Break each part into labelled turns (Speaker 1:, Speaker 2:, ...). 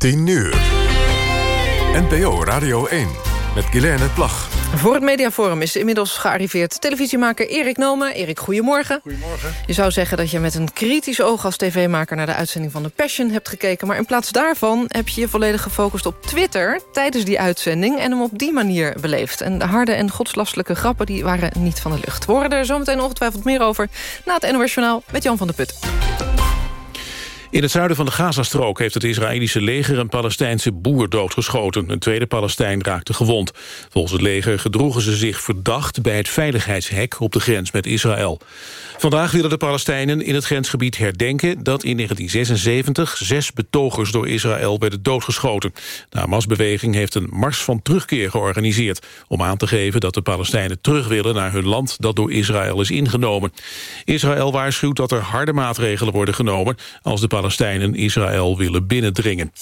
Speaker 1: 10 uur. NPO Radio 1 met Guilaine Plag.
Speaker 2: Voor het Mediaforum is inmiddels gearriveerd televisiemaker Erik Nome. Erik, goedemorgen.
Speaker 3: Goedemorgen.
Speaker 2: Je zou zeggen dat je met een kritisch oog als tv-maker... naar de uitzending van The Passion hebt gekeken. Maar in plaats daarvan heb je je volledig gefocust op Twitter... tijdens die uitzending en hem op die manier beleefd. En de harde en godslastelijke grappen die waren niet van de lucht. We horen er zometeen ongetwijfeld meer over... na het NOS Journaal met Jan van der Put.
Speaker 3: In het zuiden van de Gazastrook heeft het Israëlische leger een Palestijnse boer doodgeschoten. Een tweede Palestijn raakte gewond. Volgens het leger gedroegen ze zich verdacht bij het veiligheidshek op de grens met Israël. Vandaag willen de Palestijnen in het grensgebied herdenken dat in 1976 zes betogers door Israël werden doodgeschoten. De Hamas-beweging heeft een mars van terugkeer georganiseerd om aan te geven dat de Palestijnen terug willen naar hun land dat door Israël is ingenomen. Israël waarschuwt dat er harde maatregelen worden genomen als de Israël willen binnendringen.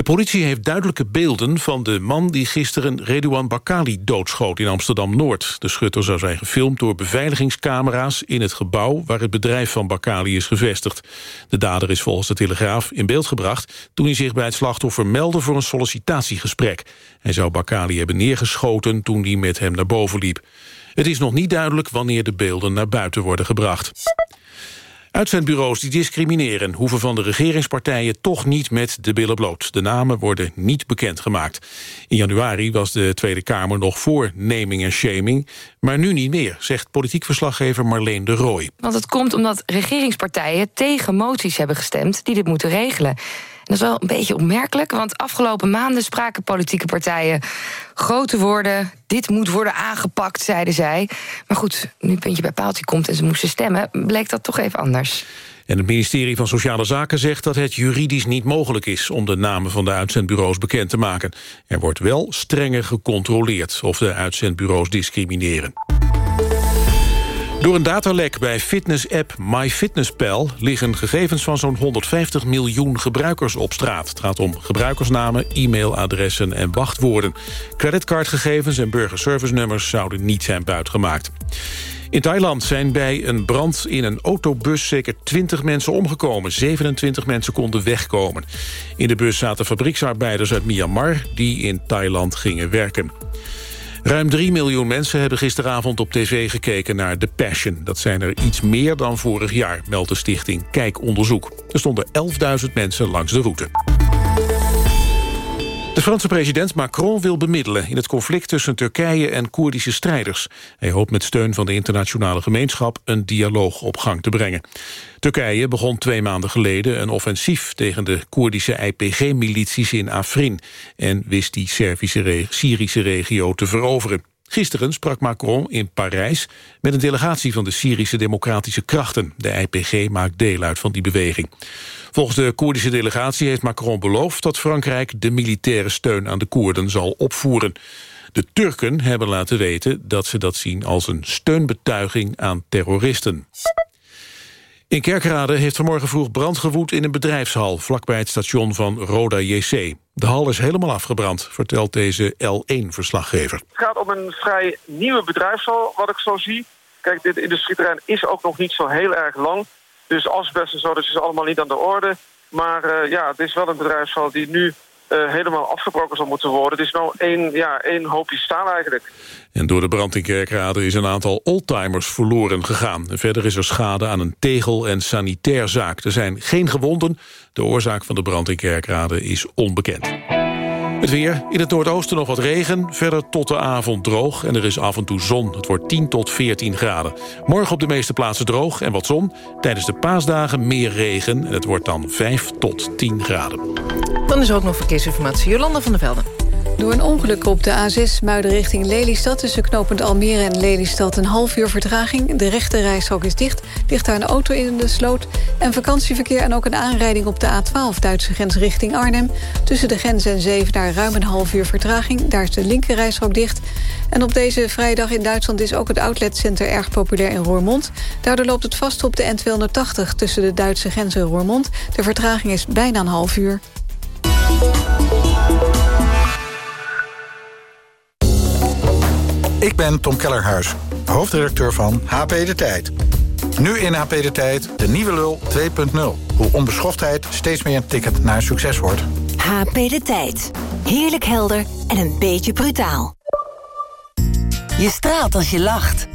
Speaker 3: De politie heeft duidelijke beelden van de man die gisteren Redouan Bakali doodschoot in Amsterdam-Noord. De schutter zou zijn gefilmd door beveiligingscamera's in het gebouw waar het bedrijf van Bakali is gevestigd. De dader is volgens de Telegraaf in beeld gebracht toen hij zich bij het slachtoffer meldde voor een sollicitatiegesprek. Hij zou Bakali hebben neergeschoten toen hij met hem naar boven liep. Het is nog niet duidelijk wanneer de beelden naar buiten worden gebracht. Uitzendbureaus die discrimineren hoeven van de regeringspartijen toch niet met de billen bloot. De namen worden niet bekendgemaakt. In januari was de Tweede Kamer nog voor naming en shaming, maar nu niet meer, zegt politiek verslaggever Marleen de Rooij.
Speaker 4: Want het komt omdat regeringspartijen tegen moties hebben gestemd die dit moeten regelen. Dat is wel een beetje opmerkelijk, want afgelopen maanden spraken politieke partijen grote woorden. Dit moet worden aangepakt, zeiden zij. Maar goed, nu puntje bij paaltje komt en ze moesten stemmen, bleek dat toch even anders.
Speaker 3: En het ministerie van Sociale Zaken zegt dat het juridisch niet mogelijk is om de namen van de uitzendbureaus bekend te maken. Er wordt wel strenger gecontroleerd of de uitzendbureaus discrimineren. Door een datalek bij fitness-app MyFitnessPal... liggen gegevens van zo'n 150 miljoen gebruikers op straat. Het gaat om gebruikersnamen, e-mailadressen en wachtwoorden. Creditcardgegevens en burgerservice-nummers zouden niet zijn buitgemaakt. In Thailand zijn bij een brand in een autobus zeker 20 mensen omgekomen. 27 mensen konden wegkomen. In de bus zaten fabrieksarbeiders uit Myanmar die in Thailand gingen werken. Ruim 3 miljoen mensen hebben gisteravond op tv gekeken naar The Passion. Dat zijn er iets meer dan vorig jaar, meldt de stichting Kijkonderzoek. Er stonden 11.000 mensen langs de route. De Franse president Macron wil bemiddelen in het conflict tussen Turkije en Koerdische strijders. Hij hoopt met steun van de internationale gemeenschap een dialoog op gang te brengen. Turkije begon twee maanden geleden een offensief tegen de Koerdische IPG-milities in Afrin en wist die Syrische regio te veroveren. Gisteren sprak Macron in Parijs met een delegatie van de Syrische Democratische Krachten. De IPG maakt deel uit van die beweging. Volgens de Koerdische delegatie heeft Macron beloofd dat Frankrijk de militaire steun aan de Koerden zal opvoeren. De Turken hebben laten weten dat ze dat zien als een steunbetuiging aan terroristen. In Kerkrade heeft vanmorgen vroeg brand gewoed in een bedrijfshal... vlakbij het station van Roda JC. De hal is helemaal afgebrand, vertelt deze L1-verslaggever.
Speaker 5: Het gaat om een vrij nieuwe bedrijfshal, wat ik zo zie. Kijk, dit industrieterrein is ook nog niet zo heel erg lang. Dus asbest en zo, dat is allemaal niet aan de orde. Maar uh, ja, het is wel een bedrijfshal die nu uh, helemaal afgebroken zal moeten worden. Het is nou één, ja, één hoopje staal eigenlijk.
Speaker 3: En door de brand in Kerkrade is een aantal oldtimers verloren gegaan. Verder is er schade aan een tegel- en sanitairzaak. Er zijn geen gewonden. De oorzaak van de brand in Kerkrade is onbekend. Het weer. In het noordoosten nog wat regen. Verder tot de avond droog en er is af en toe zon. Het wordt 10 tot 14 graden. Morgen op de meeste plaatsen droog en wat zon. Tijdens de paasdagen meer regen. En het wordt dan 5 tot 10 graden.
Speaker 2: Dan is ook nog verkeersinformatie. Jolanda van der Velden.
Speaker 6: Door een ongeluk op de A6 Muiden richting Lelystad... tussen knooppunt Almere en Lelystad een half uur vertraging. De rechte rijstrook is dicht. Ligt daar een auto in de sloot. En vakantieverkeer en ook een aanrijding op de A12... Duitse grens richting Arnhem. Tussen de grens en Zeven daar ruim een half uur vertraging. Daar is de linker rijstrook dicht. En op deze vrijdag in Duitsland is ook het outletcenter erg populair in Roermond. Daardoor loopt het vast op de N280 tussen de Duitse grens en Roermond. De vertraging is bijna een half uur.
Speaker 7: Ik ben Tom Kellerhuis, hoofdredacteur van HP De Tijd. Nu in HP De Tijd, de nieuwe lul 2.0. Hoe onbeschoftheid steeds meer een ticket naar succes wordt.
Speaker 8: HP De Tijd. Heerlijk helder en een beetje brutaal. Je straalt als je lacht.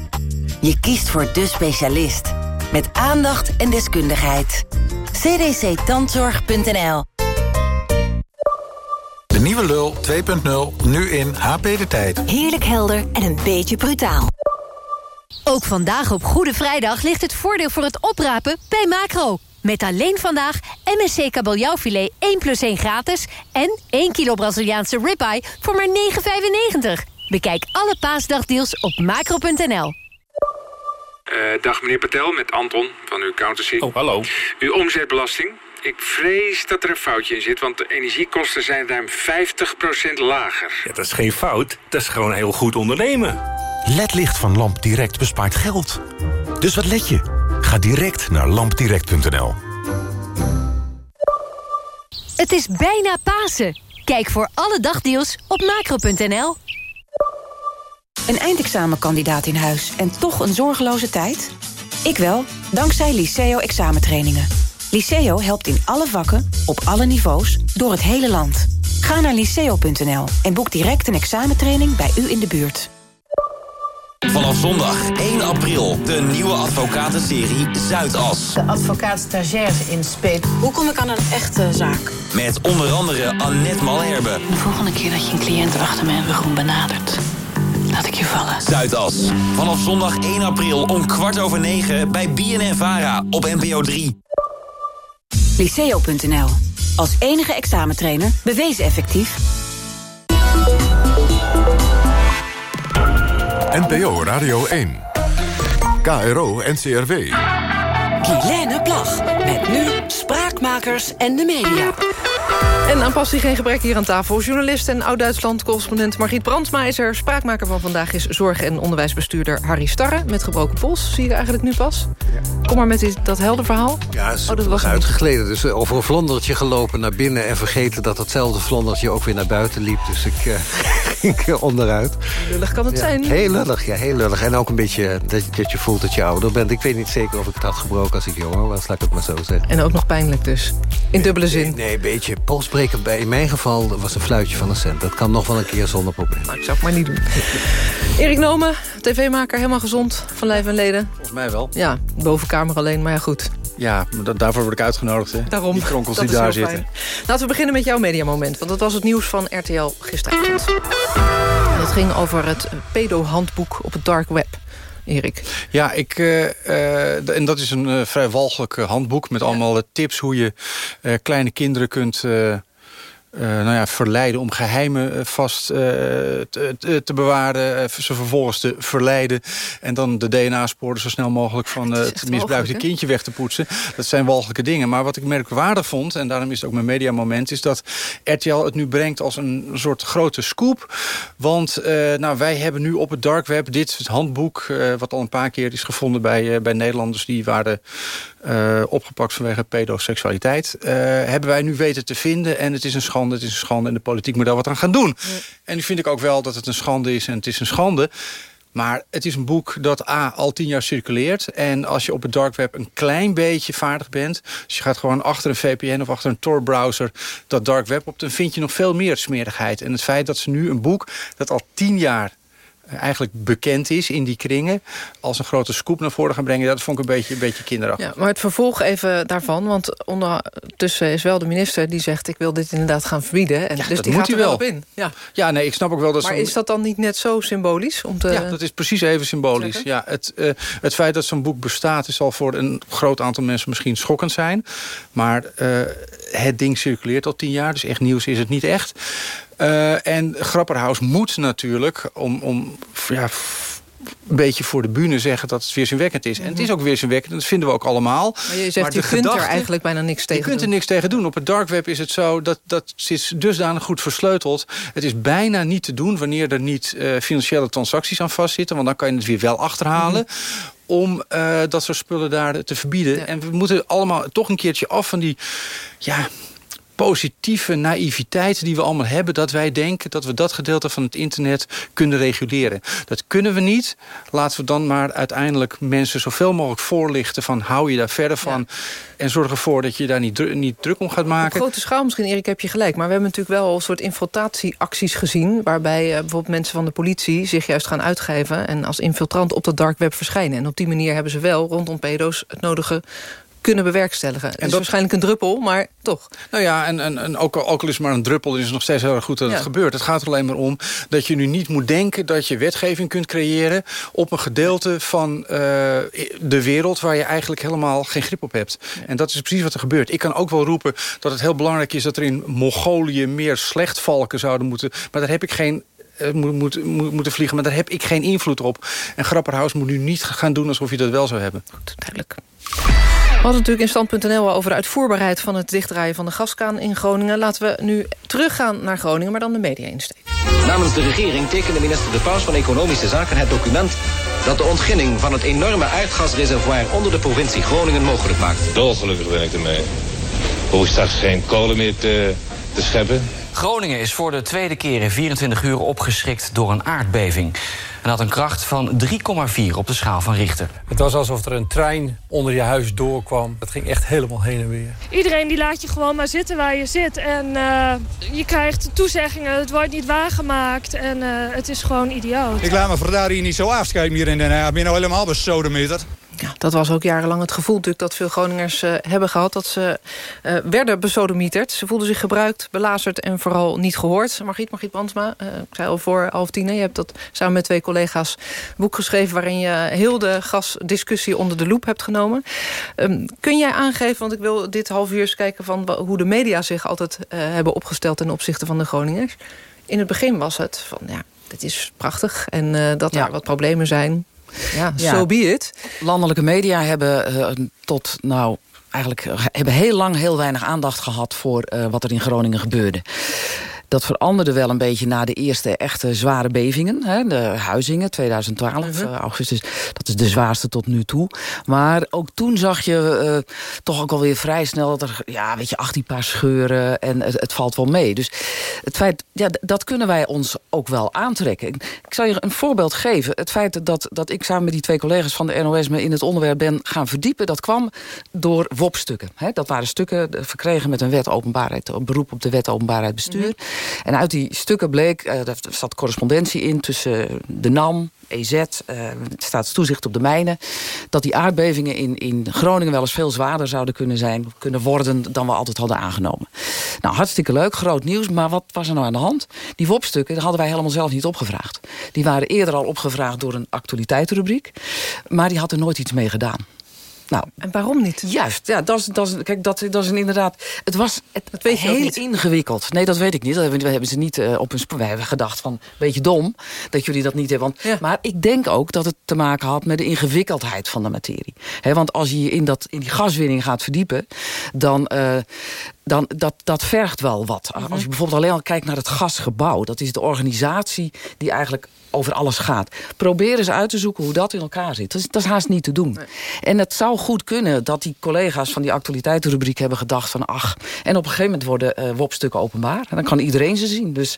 Speaker 8: Je kiest voor de specialist. Met aandacht en deskundigheid. cdctandzorg.nl
Speaker 7: De nieuwe lul 2.0, nu in HP De Tijd.
Speaker 8: Heerlijk helder en een beetje brutaal.
Speaker 9: Ook vandaag op Goede Vrijdag ligt het voordeel voor het oprapen bij Macro. Met alleen vandaag MSC kabeljauwfilet 1 plus 1 gratis... en 1 kilo Braziliaanse ribeye voor maar 9,95. Bekijk alle paasdagdeals op macro.nl.
Speaker 10: Uh, dag meneer Patel, met Anton van uw accountancy.
Speaker 11: Oh, hallo.
Speaker 10: Uw omzetbelasting. Ik vrees dat er een foutje in zit, want de energiekosten zijn ruim 50% lager.
Speaker 11: Ja, dat is geen fout, dat is gewoon heel goed ondernemen.
Speaker 12: LED-licht van Lamp Direct bespaart geld. Dus wat let je? Ga direct naar lampdirect.nl.
Speaker 9: Het is bijna Pasen. Kijk voor alle dagdeals op macro.nl.
Speaker 13: Een eindexamenkandidaat in huis en toch een zorgeloze tijd? Ik wel, dankzij Liceo examentrainingen. Liceo helpt in alle vakken, op alle niveaus, door het hele land. Ga naar liceo.nl en boek direct een examentraining bij u in de buurt.
Speaker 14: Vanaf zondag 1 april de nieuwe advocatenserie Zuidas.
Speaker 15: De advocaat stagiaire in Speet.
Speaker 16: Hoe kom ik aan een echte zaak?
Speaker 14: Met onder andere Annette Malherbe.
Speaker 17: De volgende keer dat je een cliënt achter mijn rug benadert... laat ik je vallen.
Speaker 14: Zuidas. Vanaf zondag 1 april om kwart over negen bij BNN Vara op NPO 3.
Speaker 13: Liceo.nl. Als enige examentrainer bewezen effectief.
Speaker 1: NPO Radio 1. KRO NCRW.
Speaker 8: Guilaine Plag. Met nu Spraakmakers en de media.
Speaker 2: En aan passie geen gebrek hier aan tafel. Journalist en oud-Duitsland-correspondent Margriet Brandsmeijer. Spraakmaker van vandaag is zorg- en onderwijsbestuurder Harry Starre... met gebroken pols, zie je eigenlijk nu pas. Kom maar met dat helder verhaal.
Speaker 18: Ja, is oh, dat was uitgegleden. Dus eh, over een vlondertje gelopen naar binnen... en vergeten dat datzelfde vlondertje ook weer naar buiten liep. Dus ik uh, ging onderuit.
Speaker 2: Lullig kan het
Speaker 18: ja,
Speaker 2: zijn.
Speaker 18: Heel lullig, ja, heel lullig. En ook een beetje dat, dat je voelt dat je ouder bent. Ik weet niet zeker of ik het had gebroken als ik jonger was, laat ik het maar zo zeggen.
Speaker 2: En ook nog pijnlijk dus. In dubbele zin.
Speaker 18: Nee, nee een beetje polsbreken bij. In mijn geval was een fluitje van een cent. Dat kan nog wel een keer zonder probleem.
Speaker 2: Nou, ik zou het maar niet doen. Erik Nomen, tv-maker, helemaal gezond van lijf en leden.
Speaker 19: Volgens mij wel.
Speaker 2: Ja, bovenkamer alleen, maar ja goed.
Speaker 19: Ja, daarvoor word ik uitgenodigd. Hè?
Speaker 2: Daarom.
Speaker 19: Die kronkels die daar zitten.
Speaker 2: Fijn. Laten we beginnen met jouw mediamoment. Want dat was het nieuws van RTL gisteravond. Dat ging over het pedo-handboek op het dark web. Erik.
Speaker 19: Ja, ik, uh, uh, en dat is een uh, vrij walgelijk handboek... met allemaal tips hoe je kleine kinderen kunt... Uh, nou ja, verleiden om geheimen vast uh, te, te, bewaren. ze vervolgens te verleiden. En dan de DNA-sporen zo snel mogelijk van het misbruikte kindje weg te poetsen. Dat zijn walgelijke dingen. Maar wat ik merkwaardig vond, en daarom is het ook mijn mediamoment... is dat RTL het nu brengt als een soort grote scoop. Want nou, wij hebben nu op het dark web dit het handboek... wat al een paar keer is gevonden bij, bij Nederlanders... die waren opgepakt vanwege pedoseksualiteit. hebben wij nu weten te vinden. En het is een schande het is een schande en de politiek moet daar wat aan gaan doen. Ja. En nu vind ik ook wel dat het een schande is en het is een schande. Maar het is een boek dat A, al tien jaar circuleert. En als je op het dark web een klein beetje vaardig bent... dus je gaat gewoon achter een VPN of achter een Tor-browser... dat dark web op, dan vind je nog veel meer smerigheid. En het feit dat ze nu een boek dat al tien jaar eigenlijk bekend is in die kringen... als een grote scoop naar voren gaan brengen... dat vond ik een beetje, een beetje kinderachtig.
Speaker 2: Ja, maar het vervolg even daarvan... want ondertussen is wel de minister die zegt... ik wil dit inderdaad gaan verbieden. En
Speaker 19: ja,
Speaker 2: dus die gaat er
Speaker 19: wel
Speaker 2: op in. Ja.
Speaker 19: ja, nee, ik snap ook wel dat...
Speaker 2: Maar is dat dan niet net zo symbolisch? Om te...
Speaker 19: Ja, dat is precies even symbolisch. Ja, het, uh, het feit dat zo'n boek bestaat... is al voor een groot aantal mensen misschien schokkend zijn. Maar uh, het ding circuleert al tien jaar, dus echt nieuws is het niet echt. Uh, en Grapperhaus moet natuurlijk om, om ja, een beetje voor de bühne zeggen dat het weerzinwekkend is. En het is ook weerzinwekkend, dat vinden we ook allemaal.
Speaker 2: Maar je zegt, maar je kunt er eigenlijk bijna niks tegen
Speaker 19: Je kunt er niks tegen doen. Op het dark web is het zo, dat, dat is dusdanig goed versleuteld. Het is bijna niet te doen wanneer er niet uh, financiële transacties aan vastzitten. Want dan kan je het weer wel achterhalen. Mm -hmm om uh, dat soort spullen daar te verbieden. Ja. En we moeten allemaal toch een keertje af van die... ja positieve naïviteit die we allemaal hebben... dat wij denken dat we dat gedeelte van het internet kunnen reguleren. Dat kunnen we niet. Laten we dan maar uiteindelijk mensen zoveel mogelijk voorlichten... van hou je daar verder van... en zorg ervoor dat je daar niet, niet druk om gaat maken.
Speaker 2: Op grote schaal misschien, Erik, heb je gelijk. Maar we hebben natuurlijk wel een soort infiltratieacties gezien... waarbij uh, bijvoorbeeld mensen van de politie zich juist gaan uitgeven... en als infiltrant op dat dark web verschijnen. En op die manier hebben ze wel rondom pedo's het nodige kunnen bewerkstelligen. En dat is waarschijnlijk een druppel, maar toch.
Speaker 19: Nou ja, en, en, en ook, al is het maar een druppel... is het nog steeds heel erg goed dat het gebeurt. Het gaat er alleen maar om dat je nu niet moet denken... dat je wetgeving kunt creëren op een gedeelte van uh, de wereld... waar je eigenlijk helemaal geen grip op hebt. En dat is precies wat er gebeurt. Ik kan ook wel roepen dat het heel belangrijk is... dat er in Mongolië meer slechtvalken zouden moeten... maar daar heb ik geen moet, moet, moet, moeten vliegen. Maar daar heb ik geen invloed op. En Grapperhaus moet nu niet gaan doen alsof je dat wel zou hebben.
Speaker 2: Goed, duidelijk. We hadden natuurlijk in stand.nl over de uitvoerbaarheid van het dichtdraaien van de gaskaan in Groningen. Laten we nu teruggaan naar Groningen, maar dan de media insteek.
Speaker 20: Namens de regering tekende minister De Paus van Economische Zaken het document dat de ontginning van het enorme aardgasreservoir onder de provincie Groningen mogelijk maakt.
Speaker 21: Dolgelukkig ben ik ermee. Hoef straks geen kolen meer te, te scheppen.
Speaker 22: Groningen is voor de tweede keer in 24 uur opgeschrikt door een aardbeving. En had een kracht van 3,4 op de schaal van Richter.
Speaker 23: Het was alsof er een trein onder je huis doorkwam. Het ging echt helemaal heen en weer.
Speaker 24: Iedereen die laat je gewoon maar zitten waar je zit. En uh, je krijgt toezeggingen, het wordt niet waargemaakt. En uh, het is gewoon idioot.
Speaker 25: Ik laat me vandaar hier niet zo afschrijven hier in Den Haag. Ik ben nou helemaal besodemieterd.
Speaker 2: Ja, dat was ook jarenlang het gevoel natuurlijk dat veel Groningers uh, hebben gehad... dat ze uh, werden besodemieterd. Ze voelden zich gebruikt, belazerd en vooral niet gehoord. Margriet, Margriet Brandsma, uh, ik zei al voor half tien... je hebt dat samen met twee collega's boek geschreven... waarin je heel de gasdiscussie onder de loep hebt genomen. Um, kun jij aangeven, want ik wil dit half uur eens kijken... van hoe de media zich altijd hebben opgesteld ten opzichte van de Groningers. In het begin was het van, ja, dit is prachtig en dat er wat problemen zijn... Ja, zo so be it.
Speaker 26: Landelijke media hebben uh, tot, nou, eigenlijk hebben heel lang heel weinig aandacht gehad voor uh, wat er in Groningen gebeurde. Dat veranderde wel een beetje na de eerste echte zware bevingen. Hè, de Huizingen, 2012, uh -huh. augustus. Dat is de zwaarste tot nu toe. Maar ook toen zag je uh, toch ook alweer vrij snel... dat er, ja, weet je, 18 paar scheuren en het, het valt wel mee. Dus het feit, ja, dat kunnen wij ons ook wel aantrekken. Ik, ik zal je een voorbeeld geven. Het feit dat, dat ik samen met die twee collega's van de NOS... me in het onderwerp ben gaan verdiepen... dat kwam door WOP-stukken. Dat waren stukken verkregen met een wet openbaarheid... een beroep op de wet openbaarheid bestuur... Uh -huh. En uit die stukken bleek, er zat correspondentie in tussen de NAM, EZ, uh, staatstoezicht op de mijnen... dat die aardbevingen in, in Groningen wel eens veel zwaarder zouden kunnen zijn... kunnen worden dan we altijd hadden aangenomen. Nou, hartstikke leuk, groot nieuws, maar wat was er nou aan de hand? Die WOP-stukken hadden wij helemaal zelf niet opgevraagd. Die waren eerder al opgevraagd door een actualiteitenrubriek... maar die had er nooit iets mee gedaan. Nou,
Speaker 2: en waarom niet?
Speaker 26: Juist, ja, dat is, dat is, kijk, dat, dat is een inderdaad... Het was het, dat weet heel niet. ingewikkeld. Nee, dat weet ik niet. Dat hebben, we hebben ze niet uh, op hun spoor. We hebben gedacht van, een beetje dom dat jullie dat niet hebben. Want, ja. Maar ik denk ook dat het te maken had met de ingewikkeldheid van de materie. He, want als je je in, dat, in die gaswinning gaat verdiepen... dan, uh, dan dat, dat vergt wel wat. -hmm. Als je bijvoorbeeld alleen al kijkt naar het gasgebouw... dat is de organisatie die eigenlijk over alles gaat. Probeer eens uit te zoeken hoe dat in elkaar zit. Dat is, dat is haast niet te doen. Nee. En het zou goed kunnen dat die collega's van die actualiteitenrubriek hebben gedacht van... ach, en op een gegeven moment worden uh, WOP-stukken openbaar. En dan kan iedereen ze zien. Dus...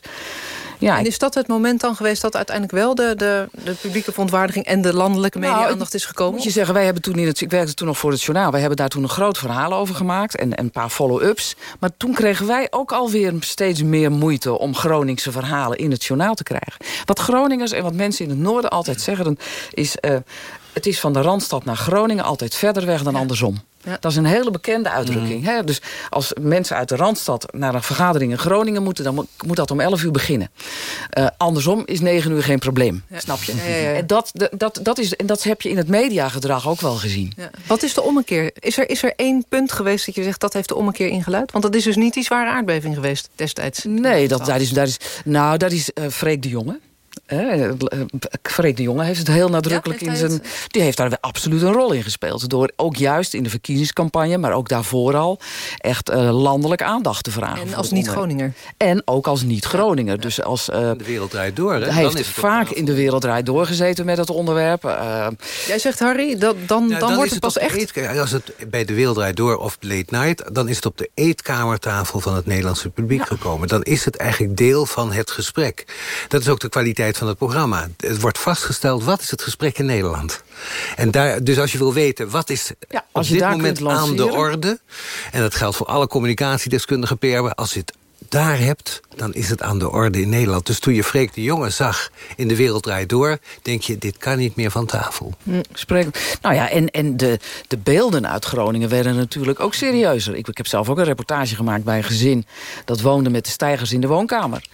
Speaker 26: Ja,
Speaker 2: en is dat het moment dan geweest dat uiteindelijk wel de, de, de publieke verontwaardiging en de landelijke media-aandacht is gekomen?
Speaker 26: Moet je zeggen, wij hebben toen in het, ik werkte toen nog voor het journaal. Wij hebben daar toen een groot verhaal over gemaakt en, en een paar follow-ups. Maar toen kregen wij ook alweer steeds meer moeite om Groningse verhalen in het journaal te krijgen. Wat Groningers en wat mensen in het noorden altijd zeggen is... Uh, het is van de Randstad naar Groningen altijd verder weg dan andersom. Ja. Dat is een hele bekende uitdrukking. Mm. Hè? Dus als mensen uit de Randstad naar een vergadering in Groningen moeten... dan moet dat om 11 uur beginnen. Uh, andersom is 9 uur geen probleem, ja. snap je? Ja, en, dat, dat, dat is, en dat heb je in het mediagedrag ook wel gezien.
Speaker 2: Wat is de ommekeer? Is er, is er één punt geweest dat je zegt... dat heeft de ommekeer ingeluid? Want dat is dus niet die zware aardbeving geweest destijds.
Speaker 26: Nee, dat, dat is, dat is, nou, dat is uh, Freek de Jonge. Uh, Freek de Jonge heeft het heel nadrukkelijk in zijn... Die heeft daar absoluut een rol in gespeeld. Door ook juist in de verkiezingscampagne, maar ook daarvoor al... echt uh, landelijk aandacht te vragen.
Speaker 2: En als niet-Groninger.
Speaker 26: En ook als niet-Groninger. Dus als... Uh,
Speaker 18: de wereld draait door, hè?
Speaker 26: Hij heeft vaak in de wereld draait doorgezeten met het onderwerp.
Speaker 2: Jij zegt, Harry, dat, dan,
Speaker 18: ja,
Speaker 2: dan,
Speaker 18: dan,
Speaker 2: wordt het pas echt...
Speaker 18: Eet, als het bij de wereld draait door of late night... dan is het op de eetkamertafel van het Nederlandse publiek gekomen. Dan is het eigenlijk deel van het gesprek. Dat is ook de kwaliteit van het programma. Het wordt vastgesteld, wat is het gesprek in Nederland? En daar, dus als je wil weten, wat is
Speaker 26: ja,
Speaker 18: op dit moment aan de orde... en dat geldt voor alle communicatiedeskundigen, PR... als het daar hebt, dan is het aan de orde in Nederland. Dus toen je Freek de Jonge zag in De Wereld Draait Door... denk je, dit kan niet meer van tafel.
Speaker 26: Hm, spreek. Nou ja, en, en de, de beelden uit Groningen werden natuurlijk ook serieuzer. Ik, ik heb zelf ook een reportage gemaakt bij een gezin... dat woonde met de stijgers in de woonkamer.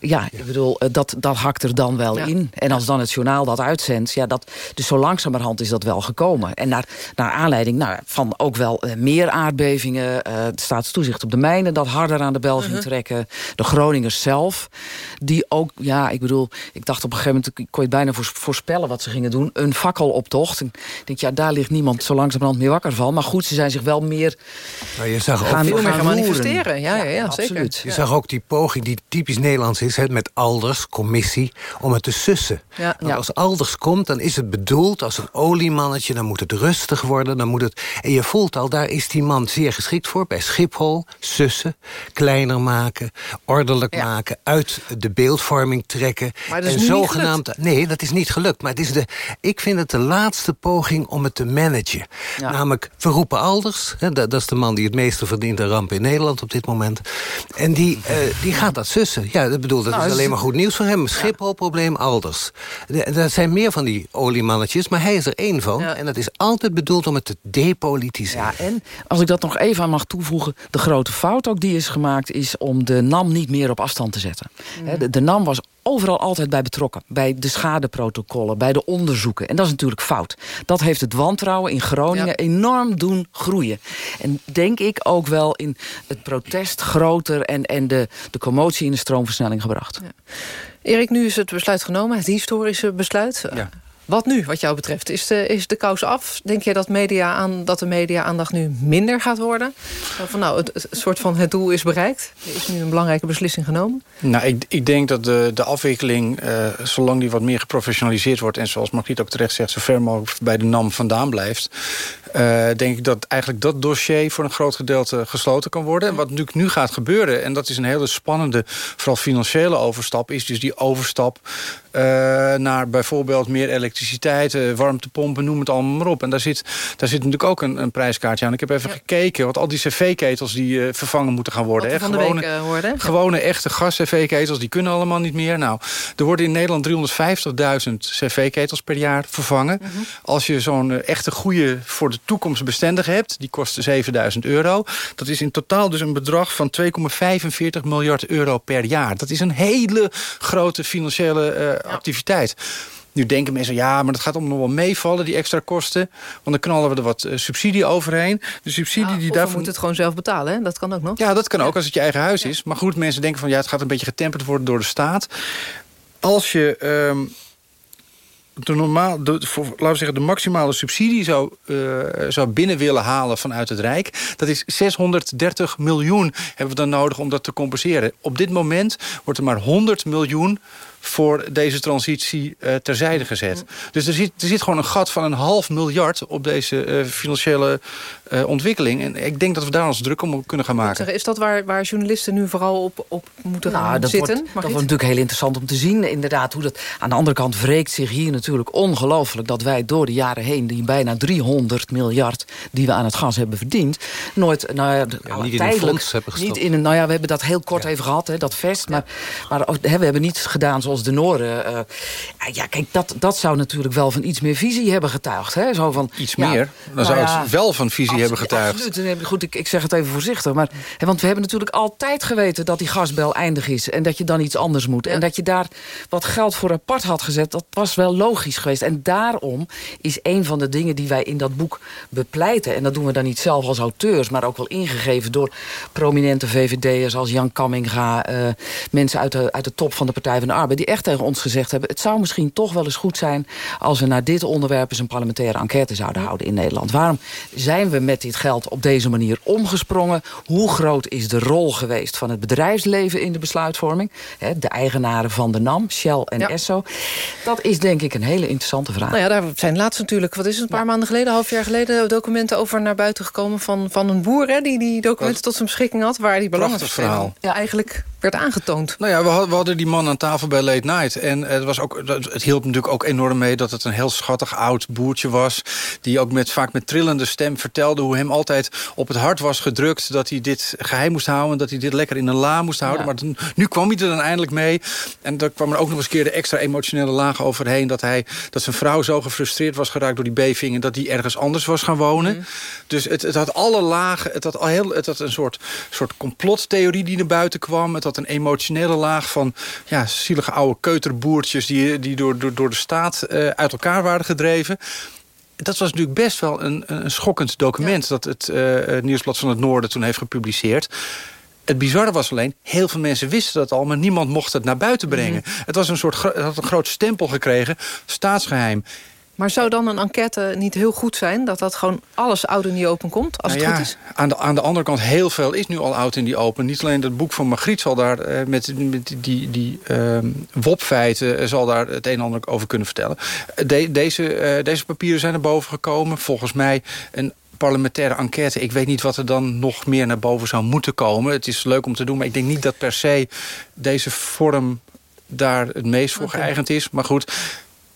Speaker 26: Ja, ik bedoel, eh, dat, dat hakt er dan wel ja. in. En als dan het journaal dat uitzendt... Ja, dat, dus zo langzamerhand is dat wel gekomen. En naar, naar aanleiding nou, van ook wel uh, meer aardbevingen... Uh, het staatstoezicht op de mijnen dat harder aan de bel ging trekken. De Groningers zelf, die ook... Ja, ik bedoel, ik dacht op een gegeven moment... ik kon je bijna voorspellen wat ze gingen doen. Een fakkeloptocht. Ik denk, ja, daar ligt niemand zo langzamerhand meer wakker van. Maar goed, ze zijn zich wel meer...
Speaker 18: Nou, je zag
Speaker 2: gaan,
Speaker 18: ook
Speaker 2: veel meer gaan manifesteren. Ja, ja, ja, ja zeker.
Speaker 18: Je zag ook die poging die typisch Nederlands is... Hè, met Alders, commissie, om het te sussen.
Speaker 2: Ja.
Speaker 18: Want als Alders komt, dan is het bedoeld als een oliemannetje... dan moet het rustig worden, dan moet het... En je voelt al, daar is die man zeer geschikt voor. Bij Schiphol, sussen, kleiner maken, ordelijk ja. maken... uit de beeldvorming trekken.
Speaker 2: Maar dat is
Speaker 18: en zogenaamd, Nee, dat is niet gelukt. Maar het is de, ik vind het de laatste poging om het te managen.
Speaker 26: Ja.
Speaker 18: Namelijk, we roepen Alders. Hè, dat, dat is de man die het meeste verdient aan ramp in Nederland op dit moment. En die, uh, die gaat dat sussen. Ja, dat bedoel, dat
Speaker 26: Nou,
Speaker 18: is
Speaker 26: is-
Speaker 18: alleen maar goed nieuws voor hem. Schiphol-probleem, Alders. De- Er zijn meer van die oliemannetjes, maar hij is er één van. En dat is altijd bedoeld om het te depolitiseren.
Speaker 26: Ja, en als ik dat nog even aan mag toevoegen... de grote fout ook die is gemaakt... is om de NAM niet meer op afstand te zetten. Hè, De, de NAM was overal altijd bij betrokken. Bij de schadeprotocollen, bij de onderzoeken. En dat is natuurlijk fout. Dat heeft het wantrouwen in Groningen enorm doen groeien. En denk ik ook wel in het protest groter... en, en de, de commotie in de stroomversnelling gebracht.
Speaker 2: Erik, nu is het besluit genomen, het historische besluit.
Speaker 19: Ja.
Speaker 2: Wat nu, wat jou betreft? Is de, is de kous af? Denk je dat, media aan, dat de media-aandacht nu minder gaat worden? Van, nou, het, het soort van het doel is bereikt. Er is nu een belangrijke beslissing genomen.
Speaker 19: Nou, ik, ik denk dat de, de afwikkeling, eh, zolang die wat meer geprofessionaliseerd wordt... en zoals Margriet ook terecht zegt, zo ver mogelijk bij de NAM vandaan blijft... eh, denk ik dat eigenlijk dat dossier voor een groot gedeelte gesloten kan worden. En wat natuurlijk nu gaat gebeuren, en dat is een hele spannende... vooral financiële overstap, is dus die overstap... eh, naar bijvoorbeeld meer elektriciteit, eh, warmtepompen, noem het allemaal maar op. En daar zit, daar zit natuurlijk ook een, een prijskaartje aan. Ik heb even gekeken, want al die cv-ketels die vervangen moeten gaan worden.
Speaker 2: Wat
Speaker 19: hè.
Speaker 2: van de week
Speaker 19: Gewone-.
Speaker 2: Ja.
Speaker 19: Gewone echte gas-cv-ketels, die kunnen allemaal niet meer. Nou, er worden in Nederland 350.000 cv-ketels per jaar vervangen.
Speaker 2: Mhm.
Speaker 19: Als je zo'n echte goede voor de toekomst bestendig hebt... die kost 7000 euro. Dat is in totaal dus een bedrag van 2,45 miljard euro per jaar. Dat is een hele grote financiële eh, activiteit. Nu denken mensen, ja, maar dat gaat allemaal nog wel meevallen, die extra kosten. Want dan knallen we er wat eh, subsidie overheen. De subsidie die daarvoor...
Speaker 2: moeten het gewoon zelf betalen, hè? dat kan ook nog.
Speaker 19: Ja, dat kan ook als het je eigen huis is. Maar goed, mensen denken van ja, het gaat een beetje getemperd worden door de staat. Als je ehm, de, normaal, de, voor, laten we zeggen, de maximale subsidie zou, eh, zou binnen willen halen vanuit het Rijk... dat is 630 miljoen hebben we dan nodig om dat te compenseren. Op dit moment wordt er maar 100 miljoen voor deze transitie eh, terzijde gezet. Dus er zit, er zit gewoon een gat van een half miljard... op deze eh, financiële eh, ontwikkeling. En ik denk dat we daar ons druk om kunnen gaan maken.
Speaker 2: Is dat waar, waar journalisten nu vooral op, op moeten gaan
Speaker 26: dat
Speaker 2: zitten?
Speaker 26: Wordt, dat wordt natuurlijk heel interessant om te zien. Inderdaad, hoe dat. Aan de andere kant wreekt zich hier natuurlijk ongelooflijk dat wij door de jaren heen die bijna 300 miljard die we aan het gas hebben verdiend, nooit nou ja,
Speaker 18: niet in een fonds hebben gestopt.
Speaker 26: Niet in een, nou ja, we hebben dat heel kort even gehad, hè, dat vest. Maar, maar hè, we hebben niet gedaan zoals de Noren. eh, ja, kijk, dat, dat zou natuurlijk wel van iets meer visie hebben getuigd. Hè? Zo van,
Speaker 19: Iets
Speaker 26: ja,
Speaker 19: meer. Dan
Speaker 26: nou
Speaker 19: zou
Speaker 26: ja,
Speaker 19: het wel van visie hebben getuigd.
Speaker 26: Absoluut. Goed, ik, ik zeg het even voorzichtig. Maar, hè, want we hebben natuurlijk altijd geweten dat die gasbel eindig is. En dat je dan iets anders moet. En dat je daar wat geld voor apart had gezet. Dat was wel logisch geweest. En daarom is een van de dingen die wij in dat boek bepleiten. En dat doen we dan niet zelf als auteurs. Maar ook wel ingegeven door prominente VVD'ers als Jan Kamminga. eh, mensen uit de, uit de top van de Partij van de Arbeid. die echt tegen ons gezegd hebben... het zou misschien toch wel eens goed zijn... als we naar dit onderwerp eens een parlementaire enquête zouden houden in Nederland. Waarom zijn we met dit geld op deze manier omgesprongen? Hoe groot is de rol geweest van het bedrijfsleven in de besluitvorming? de eigenaren van de NAM, Shell en Esso. Dat is denk ik een hele interessante vraag.
Speaker 2: Nou ja, daar zijn laatst natuurlijk, wat is het, een paar maanden geleden... half jaar geleden, documenten over naar buiten gekomen... van, van een boer hè, die die documenten tot zijn beschikking had... waar die belangen ja, eigenlijk werd aangetoond.
Speaker 19: Nou ja, we hadden, die man aan tafel bij Late Night. En het, was ook, het hielp natuurlijk ook enorm mee dat het een heel schattig oud boertje was. Die ook met, vaak met trillende stem vertelde hoe hem altijd op het hart was gedrukt... dat hij dit geheim moest houden, dat hij dit lekker in een la moest houden. Maar nu kwam hij er dan eindelijk mee. En daar kwam er ook nog eens keer de extra emotionele laag overheen... dat, hij, dat zijn vrouw zo gefrustreerd was geraakt door die beving... en dat hij ergens anders was gaan wonen. Mhm. Dus het, het had alle lagen, het had, al heel, het had een soort, soort complottheorie die naar buiten kwam. Het had een emotionele laag van ja, zielige oude keuterboertjes... die, die door, door, door de staat uh, uit elkaar waren gedreven dat was natuurlijk best wel een, een schokkend document... dat het uh, Nieuwsblad van het Noorden toen heeft gepubliceerd. Het bizarre was alleen, heel veel mensen wisten dat al... maar niemand mocht het naar buiten brengen. Mhm. Het, was een soort, het had een groot stempel gekregen, staatsgeheim.
Speaker 2: Maar zou dan een enquête niet heel goed zijn? Dat dat gewoon alles oud in die open komt, als nou het goed is?
Speaker 19: Aan de, aan de andere kant, heel veel is nu al oud in die open. Niet alleen dat boek van Magriet zal daar eh, met, met die, die uh, WOP-feiten... Eh, zal daar het een en ander over kunnen vertellen. De, deze, uh, deze papieren zijn er boven gekomen. Volgens mij een parlementaire enquête. Ik weet niet wat er dan nog meer naar boven zou moeten komen. Het is leuk om te doen, maar ik denk niet dat per se deze vorm daar het meest voor geëigend is. Maar goed,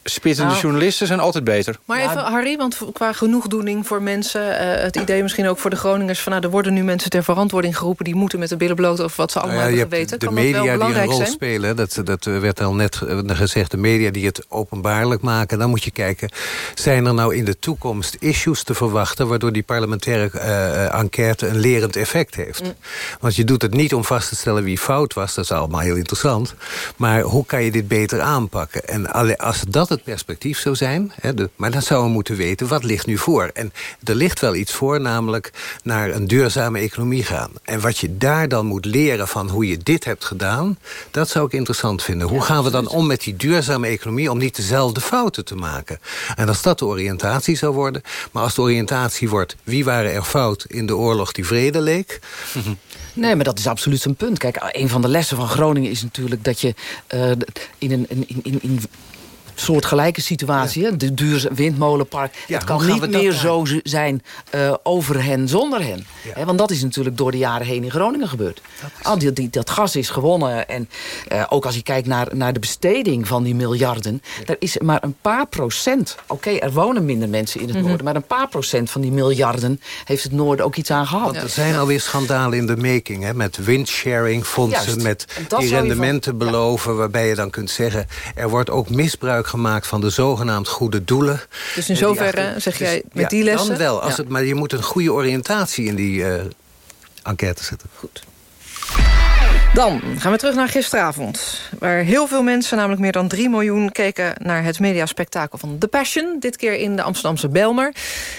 Speaker 19: spittende nou. journalisten zijn altijd beter.
Speaker 2: Maar even, Harry, want qua genoegdoening voor mensen... Uh, het idee misschien ook voor de Groningers... van nou, er worden nu mensen ter verantwoording geroepen... die moeten met de billen bloot over wat ze allemaal nou ja, hebben geweten.
Speaker 18: De kan media die een rol zijn? spelen, dat, dat werd al net eh, gezegd... de media die het openbaarlijk maken. Dan moet je kijken, zijn er nou in de toekomst issues te verwachten... waardoor die parlementaire uh, enquête een lerend effect heeft. Mm. Want je doet het niet om vast te stellen wie fout was. Dat is allemaal heel interessant. Maar hoe kan je dit beter aanpakken? En als dat het perspectief zou zijn. Hè, de, maar dan zouden we moeten weten, wat ligt nu voor? En er ligt wel iets voor, namelijk naar een duurzame economie gaan. En wat je daar dan moet leren van hoe je dit hebt gedaan... dat zou ik interessant vinden. Hoe gaan we dan om met die duurzame economie... om niet dezelfde fouten te maken? En als dat de oriëntatie zou worden... maar als de oriëntatie wordt... wie waren er fout in de oorlog die vrede leek...
Speaker 26: Nee, maar dat is absoluut een punt. Kijk, een van de lessen van Groningen is natuurlijk dat je uh, in, een, in, in, in soortgelijke situatie. Ja. De duur windmolenpark. het kan niet meer zo zijn uh, over hen zonder hen. Ja. want dat is natuurlijk door de jaren heen in Groningen gebeurd. Dat, die, die, dat gas is gewonnen. En uh, ook als je kijkt naar, naar de besteding van die miljarden. Er is maar een paar procent. Oké, er wonen minder mensen in het mm -hmm. noorden. Maar een paar procent van die miljarden heeft het noorden ook iets aan gehad. Want
Speaker 18: er zijn alweer schandalen in de making. Hè, met windsharing fondsen. Met die rendementen van, beloven. Waarbij je dan kunt zeggen. Er wordt ook misbruik gemaakt van de zogenaamd goede doelen.
Speaker 2: Dus in zoverre zeg jij dus met die lessen?
Speaker 18: Dan wel, als het, maar je moet een goede oriëntatie in die uh, enquête zetten.
Speaker 2: Goed. Dan gaan we terug naar gisteravond. Waar heel veel mensen, namelijk meer dan 3 miljoen... keken naar het mediaspectakel van The Passion. Dit keer in de Amsterdamse Belmer.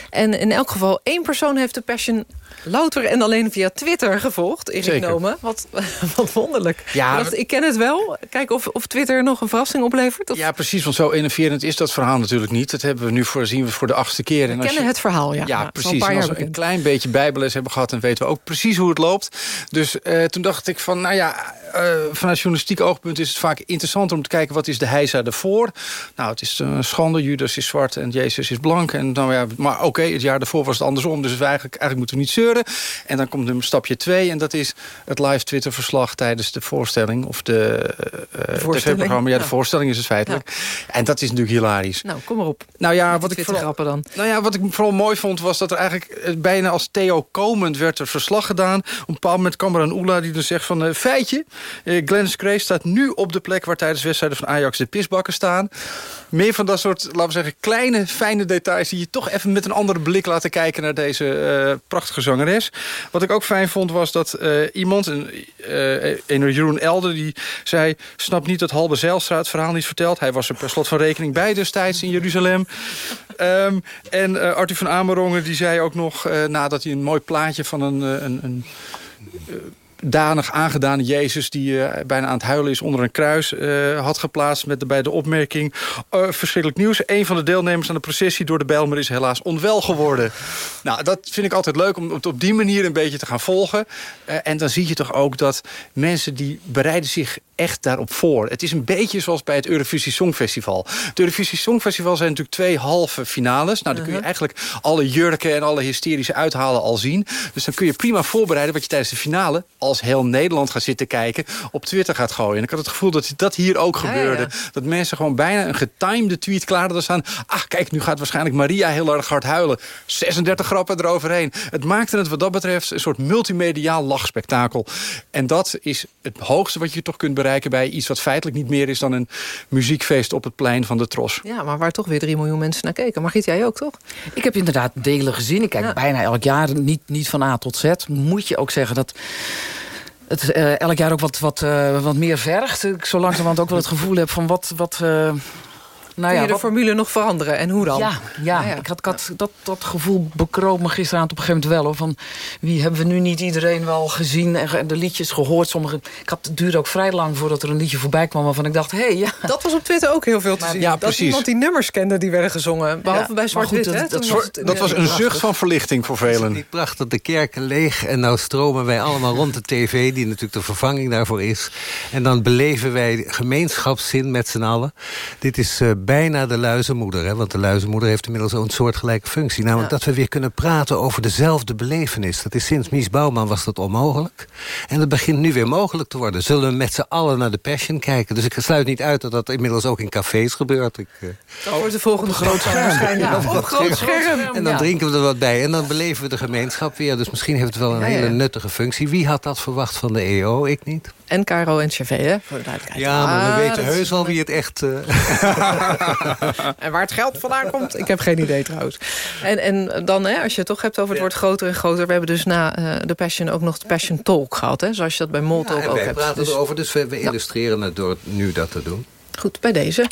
Speaker 2: En in elk geval één persoon heeft The Passion louter en alleen via Twitter gevolgd, Erik Nomen. Wat, wat wonderlijk. Ja, ik, dacht, ik ken het wel. Kijk of, of Twitter nog een verrassing oplevert. Of...
Speaker 19: Ja, precies, want zo innoverend is dat verhaal natuurlijk niet. Dat hebben we nu voor, zien we voor de achtste keer.
Speaker 2: We en kennen het verhaal, ja.
Speaker 19: Ja, precies. En als we een klein beetje bijbeles hebben gehad... dan weten we ook precies hoe het loopt. Dus uh, toen dacht ik van, nou ja... Uh, vanuit journalistiek oogpunt is het vaak interessant om te kijken... wat is de heisa ervoor? Nou, het is een schande. Judas is zwart en Jezus is blank. En dan, ja, maar oké, okay, het jaar daarvoor was het andersom. Dus eigenlijk, eigenlijk moeten we niet zeuren. En dan komt een stapje twee. En dat is het live Twitter-verslag tijdens de voorstelling. Of de, uh, tv-programma. Ja, de voorstelling is het feitelijk. En dat is natuurlijk hilarisch.
Speaker 2: Nou, kom maar op.
Speaker 19: Nou ja, wat ik, vooral, dan. Nou ja, wat ik vooral mooi vond was dat er eigenlijk eh, bijna als Theo komend werd er verslag gedaan. Op een bepaald moment kwam er een Oela die dan zegt van... Uh, feitje, uh, Glenn Scrace staat nu op de plek... waar tijdens wedstrijden van Ajax de pisbakken staan. Meer van dat soort, laten we zeggen, kleine, fijne details... die je toch even met een andere blik laten kijken naar deze uh, prachtige zanger. Wat ik ook fijn vond was dat uh, iemand, een, een Jeroen Elder... die zei, snap niet dat Halbe Zijlstra het verhaal niet vertelt. Hij was er per slot van rekening bij destijds in Jeruzalem. um, en Arthur van Amerongen die zei ook nog... nadat hij een mooi plaatje van een... een, een danig aangedaan Jezus... die uh, bijna aan het huilen is onder een kruis... Uh, had geplaatst met de, bij de opmerking... Uh, verschrikkelijk nieuws. Een van de deelnemers aan de processie door de Bijlmer... is helaas onwel geworden. nou, dat vind ik altijd leuk om het op die manier een beetje te gaan volgen. en dan zie je toch ook dat mensen die bereiden zich echt daarop voor. Het is een beetje zoals bij het Eurovisie Songfestival. Het Eurovisie Songfestival zijn natuurlijk twee halve finales. Nou, dan kun je eigenlijk alle jurken en alle hysterische uithalen al zien. Dus dan kun je prima voorbereiden wat je tijdens de finale... als heel Nederland gaat zitten kijken, op Twitter gaat gooien. En ik had het gevoel dat dat hier ook gebeurde. Dat mensen gewoon bijna een getimede tweet klaar hadden staan. Ach, kijk, nu gaat waarschijnlijk Maria heel erg hard huilen. 36 grappen eroverheen. Het maakte het wat dat betreft een soort multimediaal lachspektakel. En dat is het hoogste wat je toch kunt bereiken... bij iets wat feitelijk niet meer is dan een muziekfeest op het plein van de Tros.
Speaker 2: Ja, maar waar toch weer 3 miljoen mensen naar keken. Margriet, jij ook, toch?
Speaker 26: Ik heb inderdaad delen gezien. Ik kijk ja. bijna elk jaar, niet, niet van A tot Z. Moet je ook zeggen dat het uh, elk jaar ook wat, wat, uh, wat meer vergt. Ik zo langzamerhand ook wel het gevoel heb van wat... wat uh,
Speaker 2: nou ja, Kun je de formule nog veranderen? En hoe dan?
Speaker 26: Ja, ja, ja. ik had, ik had dat, dat gevoel bekroop me gisteravond op een gegeven moment wel. Hoor, van wie hebben we nu niet iedereen wel gezien en de liedjes gehoord? Sommige, ik had, het duurde ook vrij lang voordat er een liedje voorbij kwam... waarvan ik dacht, hé, hey, ja.
Speaker 2: Dat was op Twitter ook heel veel te
Speaker 26: Maar-
Speaker 2: zien.
Speaker 26: ja,
Speaker 2: dat
Speaker 26: precies.
Speaker 2: iemand die nummers kende die werden gezongen. Behalve bij Zwart-Wit, hè? Toen was het
Speaker 19: Dat was een zucht van verlichting voor velen.
Speaker 18: Die prachtig, de kerken leeg en nou stromen wij allemaal rond de tv... die natuurlijk de vervanging daarvoor is. En dan beleven wij gemeenschapszin met z'n allen. Dit is eh, bijna de luizenmoeder, hè? want de luizenmoeder heeft inmiddels een soortgelijke functie. Namelijk dat we weer kunnen praten over dezelfde belevenis. Dat is sinds Mies Bouwman was dat onmogelijk. En dat begint nu weer mogelijk te worden. Zullen we met z'n allen naar de Passion kijken? Dus ik sluit niet uit dat dat inmiddels ook in cafés gebeurt. Ik, eh,
Speaker 2: Dat wordt de volgende groot scherm. Ja, groot scherm.
Speaker 18: En dan drinken we er wat bij. En dan beleven we de gemeenschap weer. Dus misschien heeft het wel een hele nuttige functie. Wie had dat verwacht van de EO? Ik niet.
Speaker 2: En Caro en Chevé, hè? Voor de duidelijkheid.
Speaker 18: Ja, maar we
Speaker 2: Ah,
Speaker 18: weten heus wel wie het echt... eh,
Speaker 2: En waar het geld vandaan komt, ik heb geen idee trouwens. En, en dan, hè, als je het toch hebt over het wordt groter en groter... we hebben dus na eh, de Passion ook nog de Passion Talk gehad. Hè, zoals je dat bij Moltalk
Speaker 18: en
Speaker 2: ook
Speaker 18: wij
Speaker 2: hebt.
Speaker 18: praten
Speaker 2: Dus
Speaker 18: erover, dus we, we illustreren het door nu dat te doen.
Speaker 2: goed, bij deze.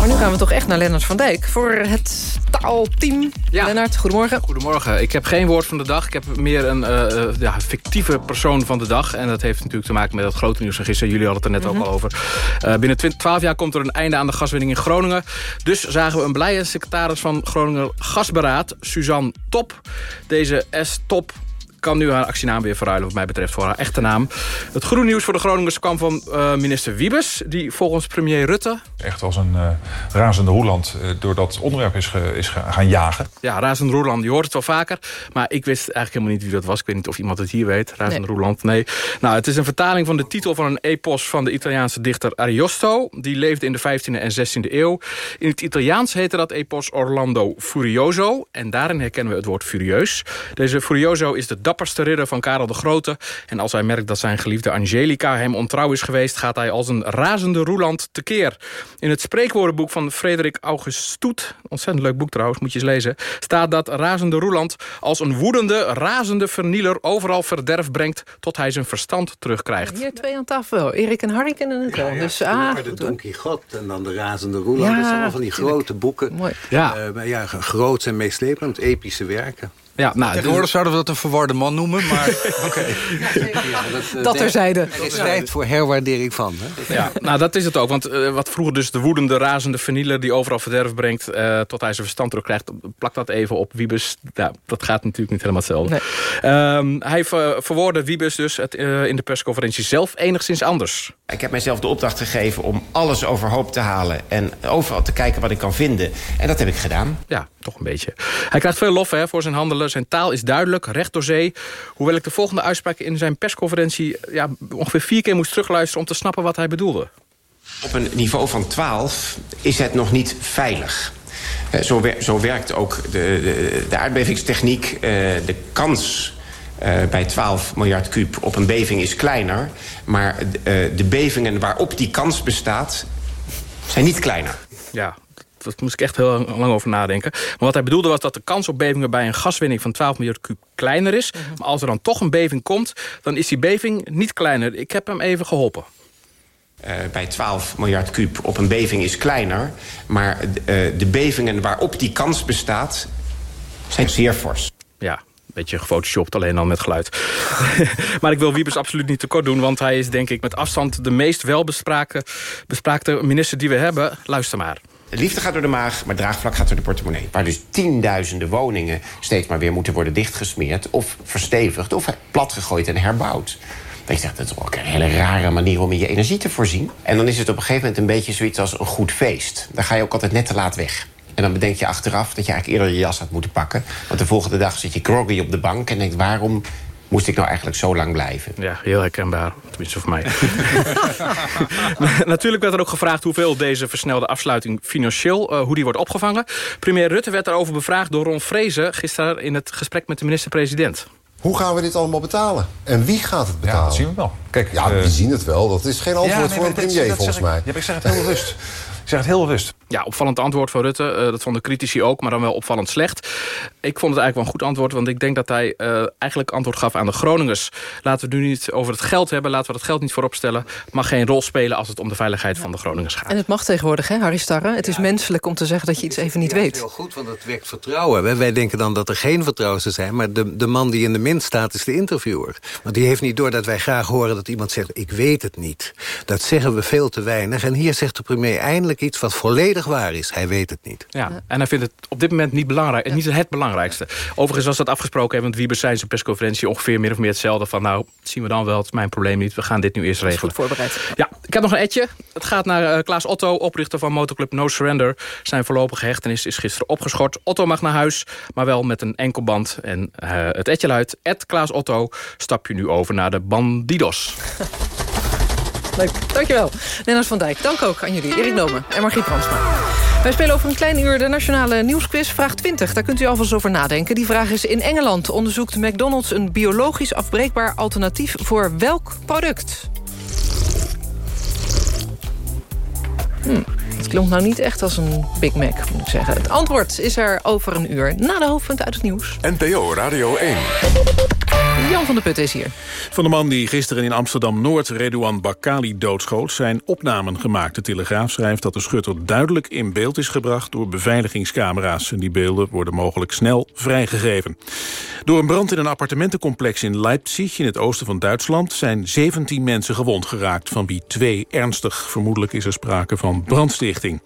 Speaker 2: Maar nu gaan we toch echt naar Lennart van Dijk voor het taalteam. Lennart, goedemorgen.
Speaker 27: Goedemorgen. Ik heb geen woord van de dag. Ik heb meer een eh, eh, ja, fictieve persoon van de dag. En dat heeft natuurlijk te maken met het grote nieuws van gisteren. Jullie hadden het er net
Speaker 2: Mhm.
Speaker 27: ook al over. Eh, binnen 20, 12 jaar komt er een einde aan de gaswinning in Groningen. Dus zagen we een blije secretaris van Groningen Gasberaad, Suzanne Top. Deze S-Top kan nu haar actienaam weer verruilen wat mij betreft voor haar echte naam. Het goede nieuws voor de Groningers kwam van eh, minister Wiebes... die volgens premier Rutte
Speaker 28: Echt als een eh, razende roeland eh, door dat onderwerp is, ge- is gaan jagen.
Speaker 27: Ja, Razend Roeland, je hoort het wel vaker. Maar ik wist eigenlijk helemaal niet wie dat was. Ik weet niet of iemand het hier weet. Razend
Speaker 29: Nee.
Speaker 27: Roeland, nee. Nou, het is een vertaling van de titel van een epos van de Italiaanse dichter Ariosto. Die leefde in de 15e en 16e eeuw. In het Italiaans heette dat epos Orlando Furioso. En daarin herkennen we het woord furieus. Deze Furioso is de dapperste ridder van Karel de Grote. En als hij merkt dat zijn geliefde Angelica hem ontrouw is geweest... gaat hij als een razende Roeland tekeer. In het spreekwoordenboek van Frederik August Stoet... ontzettend leuk boek trouwens, moet je eens lezen... staat dat razende Roeland als een woedende, razende vernieler... overal verderf brengt tot hij zijn verstand terugkrijgt.
Speaker 2: Hier twee aan tafel wel. Erik en Harry kennen het wel. dus, ah,
Speaker 18: de Don. Quixote en dan de Razende Roeland.
Speaker 2: Ja,
Speaker 18: dat zijn allemaal van die
Speaker 2: tuurlijk.
Speaker 18: grote boeken.
Speaker 2: Mooi.
Speaker 27: Ja.
Speaker 18: Eh, maar ja, groot en meeslepend, epische werken.
Speaker 27: Ja, nou,
Speaker 19: Tegenwoordig zouden we dat een verwarde man noemen, maar oké.
Speaker 2: Dat terzijde.
Speaker 18: Er is tijd voor herwaardering van. Hè?
Speaker 27: Ja, nou dat is het ook. Want eh, wat vroeger dus de woedende, razende vernieler... die overal verderf brengt eh, tot hij zijn verstand terugkrijgt... plak dat even op Wiebes. Nou, dat gaat natuurlijk niet helemaal hetzelfde. Ehm, hij ver, verwoordde Wiebes dus het, eh, in de persconferentie zelf enigszins anders.
Speaker 30: Ik heb mijzelf de opdracht gegeven om alles overhoop te halen... en overal te kijken wat ik kan vinden. En dat heb ik gedaan.
Speaker 27: Ja, toch een beetje. Hij krijgt veel lof hè, voor zijn handelen. Zijn taal is duidelijk, recht door zee. Hoewel ik de volgende uitspraak in zijn persconferentie... Ja, ongeveer vier keer moest terugluisteren om te snappen wat hij bedoelde.
Speaker 30: Op een niveau van 12 is het nog niet veilig. Eh, Zo, wer- zo werkt ook de, de, de aardbevingstechniek. Eh, De kans eh, bij 12 miljard kuub op een beving is kleiner. Maar de bevingen waarop die kans bestaat, zijn niet kleiner.
Speaker 27: Ja, dat moest ik echt heel lang over nadenken. Maar wat hij bedoelde was dat de kans op bevingen... bij een gaswinning van 12 miljard kuub kleiner is. Maar als er dan toch een beving komt... dan is die beving niet kleiner. Ik heb hem even geholpen.
Speaker 30: Eh, bij 12 miljard kuub op een beving is kleiner. Maar eh, de bevingen waarop die kans bestaat, zijn zeer fors.
Speaker 27: Ja, Beetje gefotoshopt, alleen al met geluid. maar ik wil Wiebes absoluut niet tekort doen... want hij is denk ik met afstand de meest welbespraakte minister die we hebben. Luister maar.
Speaker 30: De liefde gaat door de maag, maar draagvlak gaat door de portemonnee. Waar dus tienduizenden woningen steeds maar weer moeten worden dichtgesmeerd... of verstevigd, of platgegooid en herbouwd. Dat je zegt, dat is ook een hele rare manier om je energie te voorzien. En dan is het op een gegeven moment een beetje zoiets als een goed feest. Dan ga je ook altijd net te laat weg. En dan bedenk je achteraf dat je eigenlijk eerder je jas had moeten pakken. Want de volgende dag zit je groggy op de bank en denkt... waarom moest ik nou eigenlijk zo lang blijven?
Speaker 27: Ja, heel herkenbaar. Tenminste voor mij. Natuurlijk werd er ook gevraagd hoeveel deze versnelde afsluiting financieel... Uh, hoe die wordt opgevangen. Premier Rutte werd daarover bevraagd door Ron Vrezen... gisteren in het gesprek met de minister-president.
Speaker 29: Hoe gaan we dit allemaal betalen? En wie gaat het betalen?
Speaker 28: Ja, dat zien we wel.
Speaker 29: Kijk, ja, uh, we zien het wel. Dat is geen antwoord ja, nee, voor een premier, volgens
Speaker 28: ik,
Speaker 29: mij.
Speaker 28: Ja, ik zeg het heel bewust. Ik zeg het heel bewust.
Speaker 27: Ja, opvallend antwoord van Rutte. Uh, dat vonden critici ook, maar dan wel opvallend slecht. Ik vond het eigenlijk wel een goed antwoord, want ik denk dat hij uh, eigenlijk antwoord gaf aan de Groningers. Laten we nu niet over het geld hebben, laten we dat geld niet voorop stellen. Het mag geen rol spelen als het om de veiligheid ja. van de Groningers gaat.
Speaker 2: En het mag tegenwoordig, hè, Harry Starre? Het is menselijk om te zeggen dat je iets even niet
Speaker 18: ja,
Speaker 2: weet.
Speaker 18: heel goed, want het wekt vertrouwen. Wij denken dan dat er geen vertrouwen zou zijn, maar de, de man die in de min staat is de interviewer. Want die heeft niet door dat wij graag horen dat iemand zegt, ik weet het niet. Dat zeggen we veel te weinig. En hier zegt de premier eindelijk iets wat volledig waar is. Hij weet het niet.
Speaker 27: Ja, en hij vindt het op dit moment niet, belangrijk, ja. niet het belangrijkste. Overigens was dat afgesproken hebben, want Wiebes zei zijn persconferentie ongeveer meer of meer hetzelfde. Van nou, zien we dan wel, het is mijn probleem niet. We gaan dit nu eerst regelen.
Speaker 2: Goed voorbereid.
Speaker 27: Ja, ik heb nog een etje. Het gaat naar uh, Klaas Otto, oprichter van motoclub No Surrender. Zijn voorlopige hechtenis is gisteren opgeschort. Otto mag naar huis, maar wel met een enkelband. En uh, het etje luidt, Ed Klaas Otto, stap je nu over naar de Bandidos.
Speaker 2: Leuk, dankjewel. Lennart van Dijk, dank ook aan jullie. Erik Nomen en Margriet Brandsma. Wij spelen over een klein uur de nationale nieuwsquiz. Vraag 20, daar kunt u alvast over nadenken. Die vraag is in Engeland onderzoekt McDonald's... een biologisch afbreekbaar alternatief voor welk product? Hm. Het klonk nou niet echt als een Big Mac, moet ik zeggen. Het antwoord is er over een uur na de hoofdpunt uit het nieuws.
Speaker 1: NPO Radio 1.
Speaker 2: Jan van der Putten is hier.
Speaker 31: Van de man die gisteren in Amsterdam-Noord Redouan Bakali doodschoot... zijn opnamen gemaakt. De Telegraaf schrijft dat de schutter duidelijk in beeld is gebracht... door beveiligingscamera's. En die beelden worden mogelijk snel vrijgegeven. Door een brand in een appartementencomplex in Leipzig... in het oosten van Duitsland zijn 17 mensen gewond geraakt... van wie twee ernstig. Vermoedelijk is er sprake van brandstichting.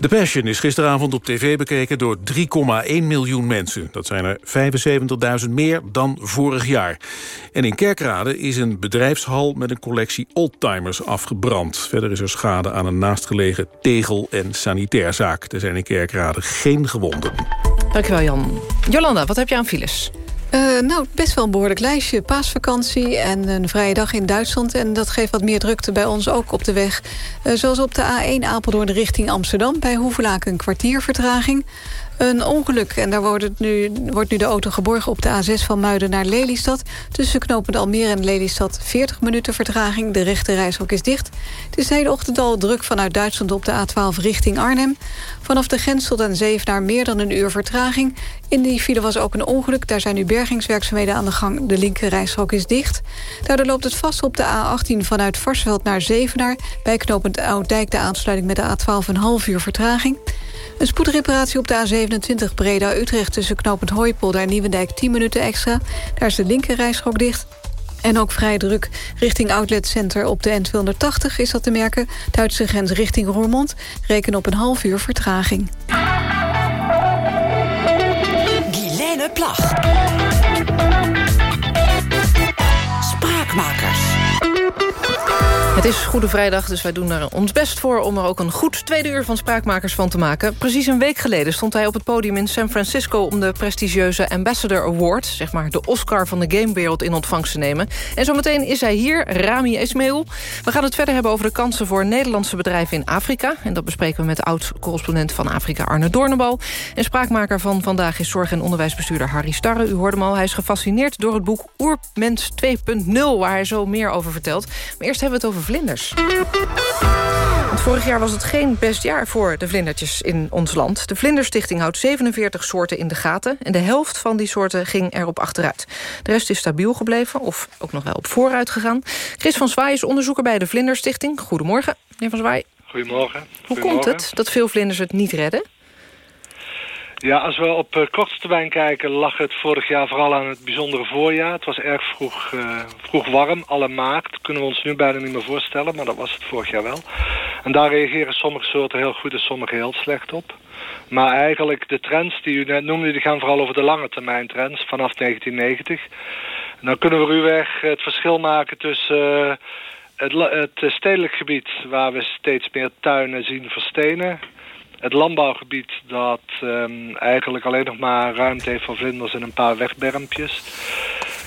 Speaker 31: The Passion is gisteravond op tv bekeken door 3,1 miljoen mensen. Dat zijn er 75.000 meer dan vorig jaar. En in Kerkrade is een bedrijfshal met een collectie oldtimers afgebrand. Verder is er schade aan een naastgelegen tegel- en sanitairzaak. Er zijn in Kerkrade geen gewonden.
Speaker 2: Dankjewel Jan. Jolanda, wat heb je aan files?
Speaker 32: Uh, nou, best wel een behoorlijk lijstje. Paasvakantie en een vrije dag in Duitsland. En dat geeft wat meer drukte bij ons ook op de weg. Uh, zoals op de A1 Apeldoorn richting Amsterdam. Bij Hoevelaken een kwartier vertraging. Een ongeluk en daar wordt, nu, wordt nu de auto geborgen op de A6 van Muiden naar Lelystad. Tussen knooppunt Almere en Lelystad 40 minuten vertraging. De rechte reishok is dicht. Het is de hele ochtend al druk vanuit Duitsland op de A12 richting Arnhem. Vanaf de grens tot aan Zevenaar meer dan een uur vertraging. In die file was ook een ongeluk. Daar zijn nu bergingswerkzaamheden aan de gang. De linker reishok is dicht. Daardoor loopt het vast op de A18 vanuit Varsveld naar Zevenaar. Bij knooppunt Ouddijk de aansluiting met de A12 een half uur vertraging. Een spoedreparatie op de A27 Breda-Utrecht... tussen knooppunt Hooipolder en Nieuwendijk 10 minuten extra. Daar is de linker reishok dicht. En ook vrij druk richting Outlet Center op de N280 is dat te merken. Duitse grens richting Roermond. Reken op een half uur vertraging.
Speaker 8: Guilaine
Speaker 2: Het is Goede Vrijdag, dus wij doen er ons best voor... om er ook een goed tweede uur van Spraakmakers van te maken. Precies een week geleden stond hij op het podium in San Francisco... om de prestigieuze Ambassador Award, zeg maar de Oscar van de gamewereld... in ontvangst te nemen. En zometeen is hij hier, Rami Esmail. We gaan het verder hebben over de kansen voor Nederlandse bedrijven in Afrika. En dat bespreken we met de oud-correspondent van Afrika Arne Doornbal. En spraakmaker van vandaag is zorg- en onderwijsbestuurder Harry Starre. U hoorde hem al, hij is gefascineerd door het boek Oermens 2.0... waar hij zo meer over vertelt. Maar eerst hebben we het over vlinders. Want vorig jaar was het geen best jaar voor de vlindertjes in ons land. De Vlinderstichting houdt 47 soorten in de gaten... en de helft van die soorten ging erop achteruit. De rest is stabiel gebleven, of ook nog wel op vooruit gegaan. Chris van Zwaai is onderzoeker bij de Vlinderstichting. Goedemorgen, meneer van Zwaai.
Speaker 33: Goedemorgen.
Speaker 2: Hoe komt het dat veel vlinders het niet redden?
Speaker 33: Ja, als we op uh, korte termijn kijken, lag het vorig jaar vooral aan het bijzondere voorjaar. Het was erg vroeg, uh, vroeg warm, alle maart. Dat kunnen we ons nu bijna niet meer voorstellen, maar dat was het vorig jaar wel. En daar reageren sommige soorten heel goed en sommige heel slecht op. Maar eigenlijk de trends die u net noemde, die gaan vooral over de lange termijn trends vanaf 1990. En dan kunnen we ruwweg het verschil maken tussen uh, het, het stedelijk gebied... waar we steeds meer tuinen zien verstenen het landbouwgebied dat um, eigenlijk alleen nog maar ruimte heeft voor vlinders en een paar wegbermpjes.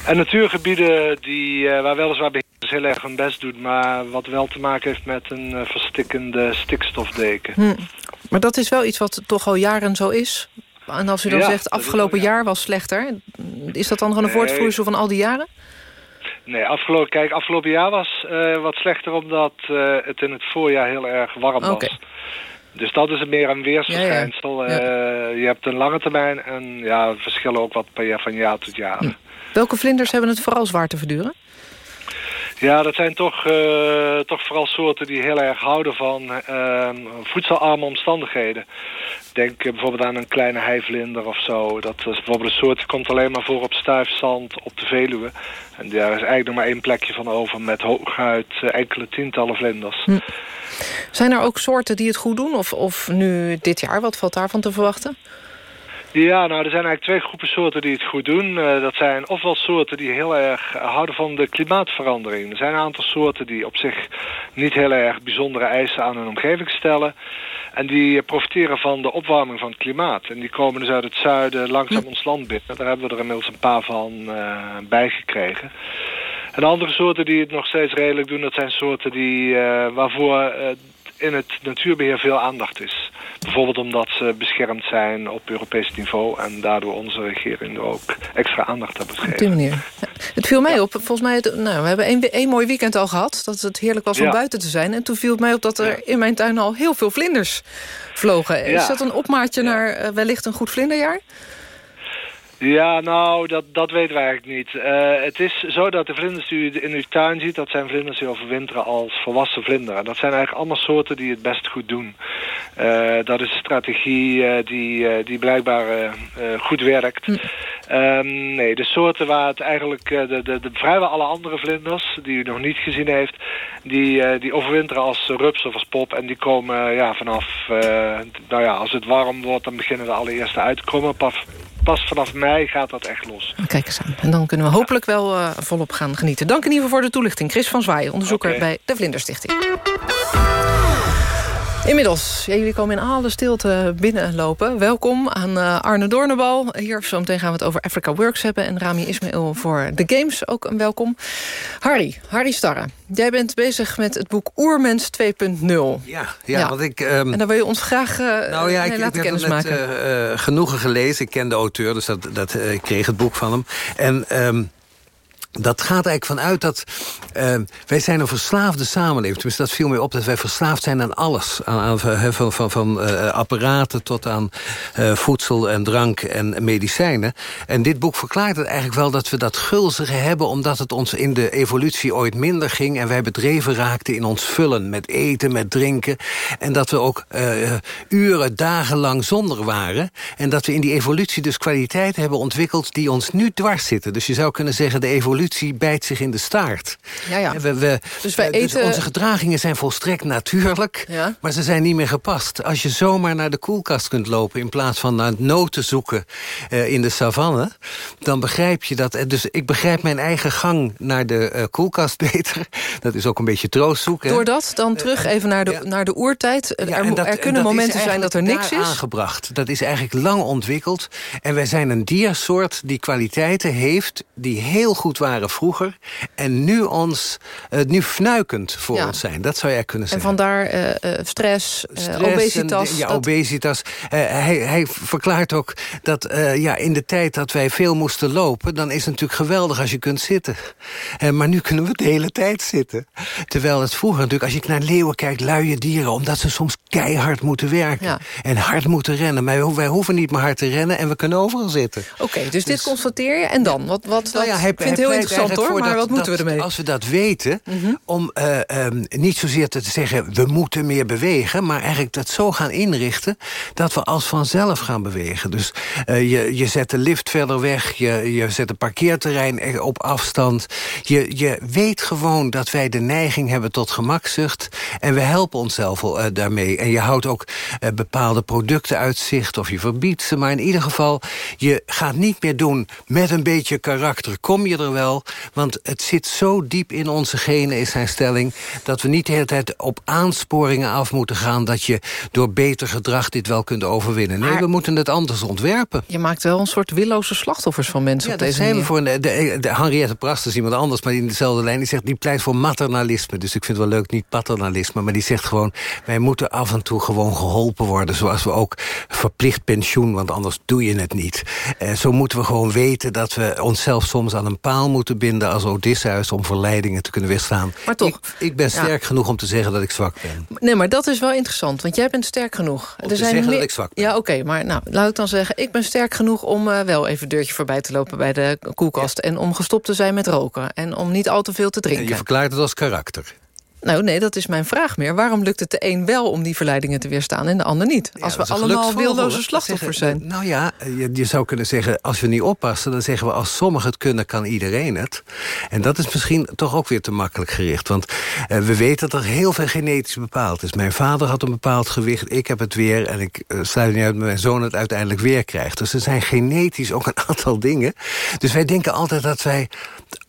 Speaker 33: En natuurgebieden die, uh, waar weliswaar beheerders heel erg hun best doen... maar wat wel te maken heeft met een uh, verstikkende stikstofdeken.
Speaker 2: Hm. Maar dat is wel iets wat toch al jaren zo is? En als u dan
Speaker 33: Ja,
Speaker 2: zegt, afgelopen
Speaker 33: wel, ja.
Speaker 2: jaar was slechter... is dat dan gewoon een
Speaker 33: Nee.
Speaker 2: voortvloeisel van al die jaren?
Speaker 33: Nee, afgelopen, kijk, afgelopen jaar was eh, wat slechter omdat eh, het in het voorjaar heel erg warm
Speaker 2: Oké.
Speaker 33: was. Dus dat is meer een weersverschijnsel.
Speaker 2: Ja, ja.
Speaker 33: Eh, je hebt een lange termijn en ja, verschillen ook wat per jaar, van jaar tot jaar.
Speaker 2: Hm. Welke vlinders hebben het vooral zwaar te verduren?
Speaker 33: Ja, dat zijn toch, eh, toch vooral soorten die heel erg houden van eh, voedselarme omstandigheden. Denk bijvoorbeeld aan een kleine heivlinder of zo. Dat is bijvoorbeeld een soort die komt alleen maar voor op stuifzand op de Veluwe. En daar is eigenlijk nog maar één plekje van over met hooguit eh, enkele tientallen vlinders.
Speaker 2: Hm. Zijn er ook soorten die het goed doen? Of, of nu dit jaar, wat valt daarvan te verwachten?
Speaker 33: Ja, nou, er zijn eigenlijk twee groepen soorten die het goed doen. Eh, dat zijn ofwel soorten die heel erg houden van de klimaatverandering. Er zijn een aantal soorten die op zich niet heel erg bijzondere eisen aan hun omgeving stellen. En die profiteren van de opwarming van het klimaat. En die komen dus uit het zuiden langzaam ons land binnen. Daar hebben we er inmiddels een paar van eh bijgekregen. En andere soorten die het nog steeds redelijk doen... dat zijn soorten die, eh, waarvoor in het natuurbeheer veel aandacht is. Bijvoorbeeld omdat ze beschermd zijn op Europees niveau... en daardoor onze regering er ook extra aandacht aan
Speaker 2: Op
Speaker 33: gegeven.
Speaker 2: die manier. Het viel mij op. Volgens mij, het- nou, we hebben één, één mooi weekend al gehad. Dat het heerlijk was om
Speaker 33: Ja.
Speaker 2: buiten te zijn. En toen viel het mij op dat er in mijn tuin al heel veel vlinders vlogen. Is dat een opmaatje naar eh, wellicht een goed vlinderjaar?
Speaker 33: Ja, nou, dat, dat weten we eigenlijk niet. Eh, het is zo dat de vlinders die u in uw tuin ziet... dat zijn vlinders die overwinteren als volwassen vlinder. En dat zijn eigenlijk allemaal soorten die het best goed doen. Eh, dat is een strategie eh, die, die blijkbaar goed werkt. Ehm, nee, de soorten waar het eigenlijk... de, de, de, vrijwel alle andere vlinders die u nog niet gezien heeft... die, die overwinteren als rups of als pop. En die komen ja, vanaf... nou ja, als het warm wordt, dan beginnen de allereerste uit te komen. Pas, pas vanaf mei gaat dat echt los.
Speaker 2: Kijk eens aan. En dan kunnen we hopelijk wel eh, volop gaan genieten. Dank in ieder geval voor de toelichting. Chris van Zwaaien, onderzoeker bij de Vlinderstichting. Inmiddels, ja, jullie komen in alle stilte binnenlopen. Welkom aan eh, Arne Doornbal. Hier zo meteen gaan we het over Africa Works hebben. En Rami Ismail voor de Games, ook een welkom. Harry, Harry Starre. Jij bent bezig met het boek Oermens 2.0.
Speaker 18: Ja, ja, want ik... ehm,
Speaker 2: En daar wil je ons graag eh
Speaker 18: Nou ja, ik, ik
Speaker 2: laten kennis
Speaker 18: net
Speaker 2: maken.
Speaker 18: eh, genoegen gelezen. Ik ken de auteur, dus dat, dat, ik kreeg het boek van hem. En ehm, dat gaat eigenlijk vanuit dat... ehm, wij zijn een verslaafde samenleving. Tenminste, dat viel mij op dat wij verslaafd zijn aan alles. Aan, aan, van van, eh, apparaten tot aan eh, voedsel en drank en medicijnen. En dit boek verklaart het eigenlijk wel dat we dat gulzige hebben... omdat het ons in de evolutie ooit minder ging... en wij bedreven raakten in ons vullen met eten, met drinken. En dat we ook eh, uren, dagenlang zonder waren. En dat we in die evolutie dus kwaliteiten hebben ontwikkeld... die ons nu dwars zitten. Dus je zou kunnen zeggen, de evolutie bijt zich in de staart.
Speaker 2: Ja, ja.
Speaker 18: We, we,
Speaker 2: Dus wij
Speaker 18: eh,
Speaker 2: eten-
Speaker 18: onze gedragingen zijn volstrekt natuurlijk,
Speaker 2: Ja.
Speaker 18: maar ze zijn niet meer gepast. Als je zomaar naar de koelkast kunt lopen... in plaats van naar noten zoeken eh, in de savanne... dan begrijp je dat... eh, Dus ik begrijp mijn eigen gang naar de eh, koelkast beter. Dat is ook een beetje troost zoeken. hè.
Speaker 2: Doordat dan terug even naar de, naar de oertijd. Er,
Speaker 18: Ja, dat-
Speaker 2: er
Speaker 18: en
Speaker 2: kunnen
Speaker 18: dat
Speaker 2: momenten zijn dat er niks is.
Speaker 18: aangebracht. Dat is eigenlijk lang ontwikkeld. En wij zijn een diersoort die kwaliteiten heeft... die heel goed waren vroeger... en nu, ons, eh, nu fnuikend voor
Speaker 2: Ja.
Speaker 18: ons zijn. Dat zou jij kunnen
Speaker 2: En
Speaker 18: zeggen.
Speaker 2: vandaar eh, eh, stress, eh,
Speaker 18: Stress
Speaker 2: obesitas.
Speaker 18: en- ja,
Speaker 2: dat-
Speaker 18: obesitas. Hij, hij verklaart ook dat ja, in de tijd dat wij veel moesten lopen... dan is het natuurlijk geweldig als je kunt zitten. Maar nu kunnen we de hele tijd zitten. Terwijl het vroeger natuurlijk, als je naar leeuwen kijkt... luie dieren, omdat ze soms keihard moeten werken. En hard moeten rennen. Maar wij, ho- wij hoeven niet meer hard te rennen en we kunnen overal zitten.
Speaker 2: Oké, dus dit constateer je. En dan? Wat, wat,
Speaker 18: Nou ja, hij, hij
Speaker 2: heel
Speaker 18: pleit
Speaker 2: interessant hoor, maar wat moeten we ermee?
Speaker 18: Als we dat weten, om uh, um, niet zozeer te zeggen... we moeten meer bewegen, maar eigenlijk dat zo gaan inrichten... dat we als vanzelf gaan bewegen. Dus uh, je, je zet de lift verder weg, je, je zet een parkeerterrein op afstand. Je, je weet gewoon dat wij de neiging hebben tot gemakzucht... en we helpen onszelf uh, daarmee. En je houdt ook bepaalde producten uit zicht of je verbiedt ze. Maar in ieder geval, je gaat niet meer doen met een beetje karakter. Kom je er wel, want het zit zo diep in onze genen, is zijn stelling... dat we niet de hele tijd op aansporingen af moeten gaan... dat je door beter gedrag dit wel kunt overwinnen. Nee, we moeten het anders ontwerpen.
Speaker 2: Je maakt wel een soort willoze slachtoffers van mensen
Speaker 18: ja,
Speaker 2: op deze
Speaker 18: zijn we voor de, de, de Henriette Prast is iemand anders, maar in dezelfde lijn. Die zegt, die pleit voor maternalisme. Dus ik vind het wel leuk, niet paternalisme. Maar die zegt gewoon, wij moeten af en toe gewoon geholpen worden. Zoals we ook verplicht pensioen, want anders doe je het niet. Eh, zo moeten we gewoon weten dat we onszelf soms aan een paal moeten binden... als Odysseus om verleidingen te kunnen weerstaan.
Speaker 2: Maar toch.
Speaker 18: Ik, ik ben sterk genoeg om te zeggen dat ik zwak ben.
Speaker 2: Nee, maar dat is wel interessant, want jij bent sterk genoeg.
Speaker 18: Om er te zijn zeggen dat ik zwak ben.
Speaker 2: Ja, oké, maar nou, laat ik dan zeggen... ik ben sterk genoeg om uh, wel even een deurtje voorbij te lopen bij de koelkast... en om gestopt te zijn met roken en om niet al te veel te drinken.
Speaker 18: En je verklaart het als karakter.
Speaker 2: Nou, nee, dat is mijn vraag meer. Waarom lukt het de een wel om die verleidingen te weerstaan en de ander niet? Als we allemaal willoze slachtoffers zijn.
Speaker 18: Nou ja, je, je, zou kunnen zeggen, als we niet oppassen... dan zeggen we, als sommigen het kunnen, kan iedereen het. En dat is misschien toch ook weer te makkelijk gericht. Want uh, we weten dat er heel veel genetisch bepaald is. Mijn vader had een bepaald gewicht, ik heb het weer... en ik uh, sluit niet uit dat mijn zoon het uiteindelijk weer krijgt. Dus er zijn genetisch ook een aantal dingen. Dus wij denken altijd dat wij...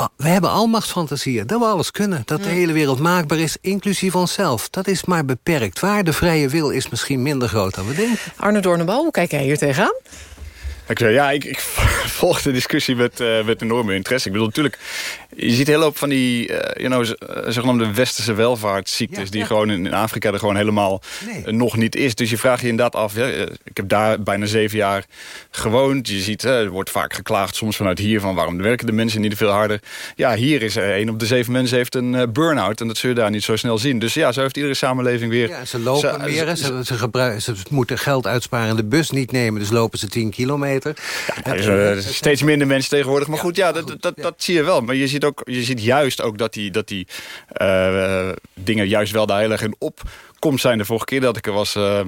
Speaker 18: Uh, we hebben almachtsfantasieën, dat we alles kunnen. Dat de hele wereld maakbaar is inclusief onszelf. Dat is maar beperkt. Waar de vrije wil is misschien minder groot dan we denken.
Speaker 2: Arne Doornbal, hoe kijk jij hier tegenaan?
Speaker 34: Ik zei, ja, ik, ik volg de discussie met, uh, met enorme interesse. Ik bedoel, natuurlijk, je ziet heel veel van die uh, you know, zogenaamde westerse welvaartsziektes... die gewoon in Afrika er gewoon helemaal nee. nog niet is. Dus je vraagt je inderdaad af... Ja, ik heb daar bijna zeven jaar gewoond. Je ziet, er wordt vaak geklaagd soms vanuit hier... van waarom werken de mensen niet veel harder. Ja, hier is er één op de zeven mensen heeft een burn-out... en dat zul je daar niet zo snel zien. Dus ja, zo heeft iedere samenleving weer...
Speaker 18: Ja, ze lopen meer, ze, ze, ze moeten geld uitsparen en de bus niet nemen... dus lopen ze 10 kilometer.
Speaker 34: Ja, er is, steeds minder mensen tegenwoordig. Maar goed, ja, dat, dat, dat zie je wel. Maar je ziet ook, je ziet juist ook dat die, dat die uh, dingen juist wel daar heel erg in op komst zijn de vorige keer dat ik er was... Uh,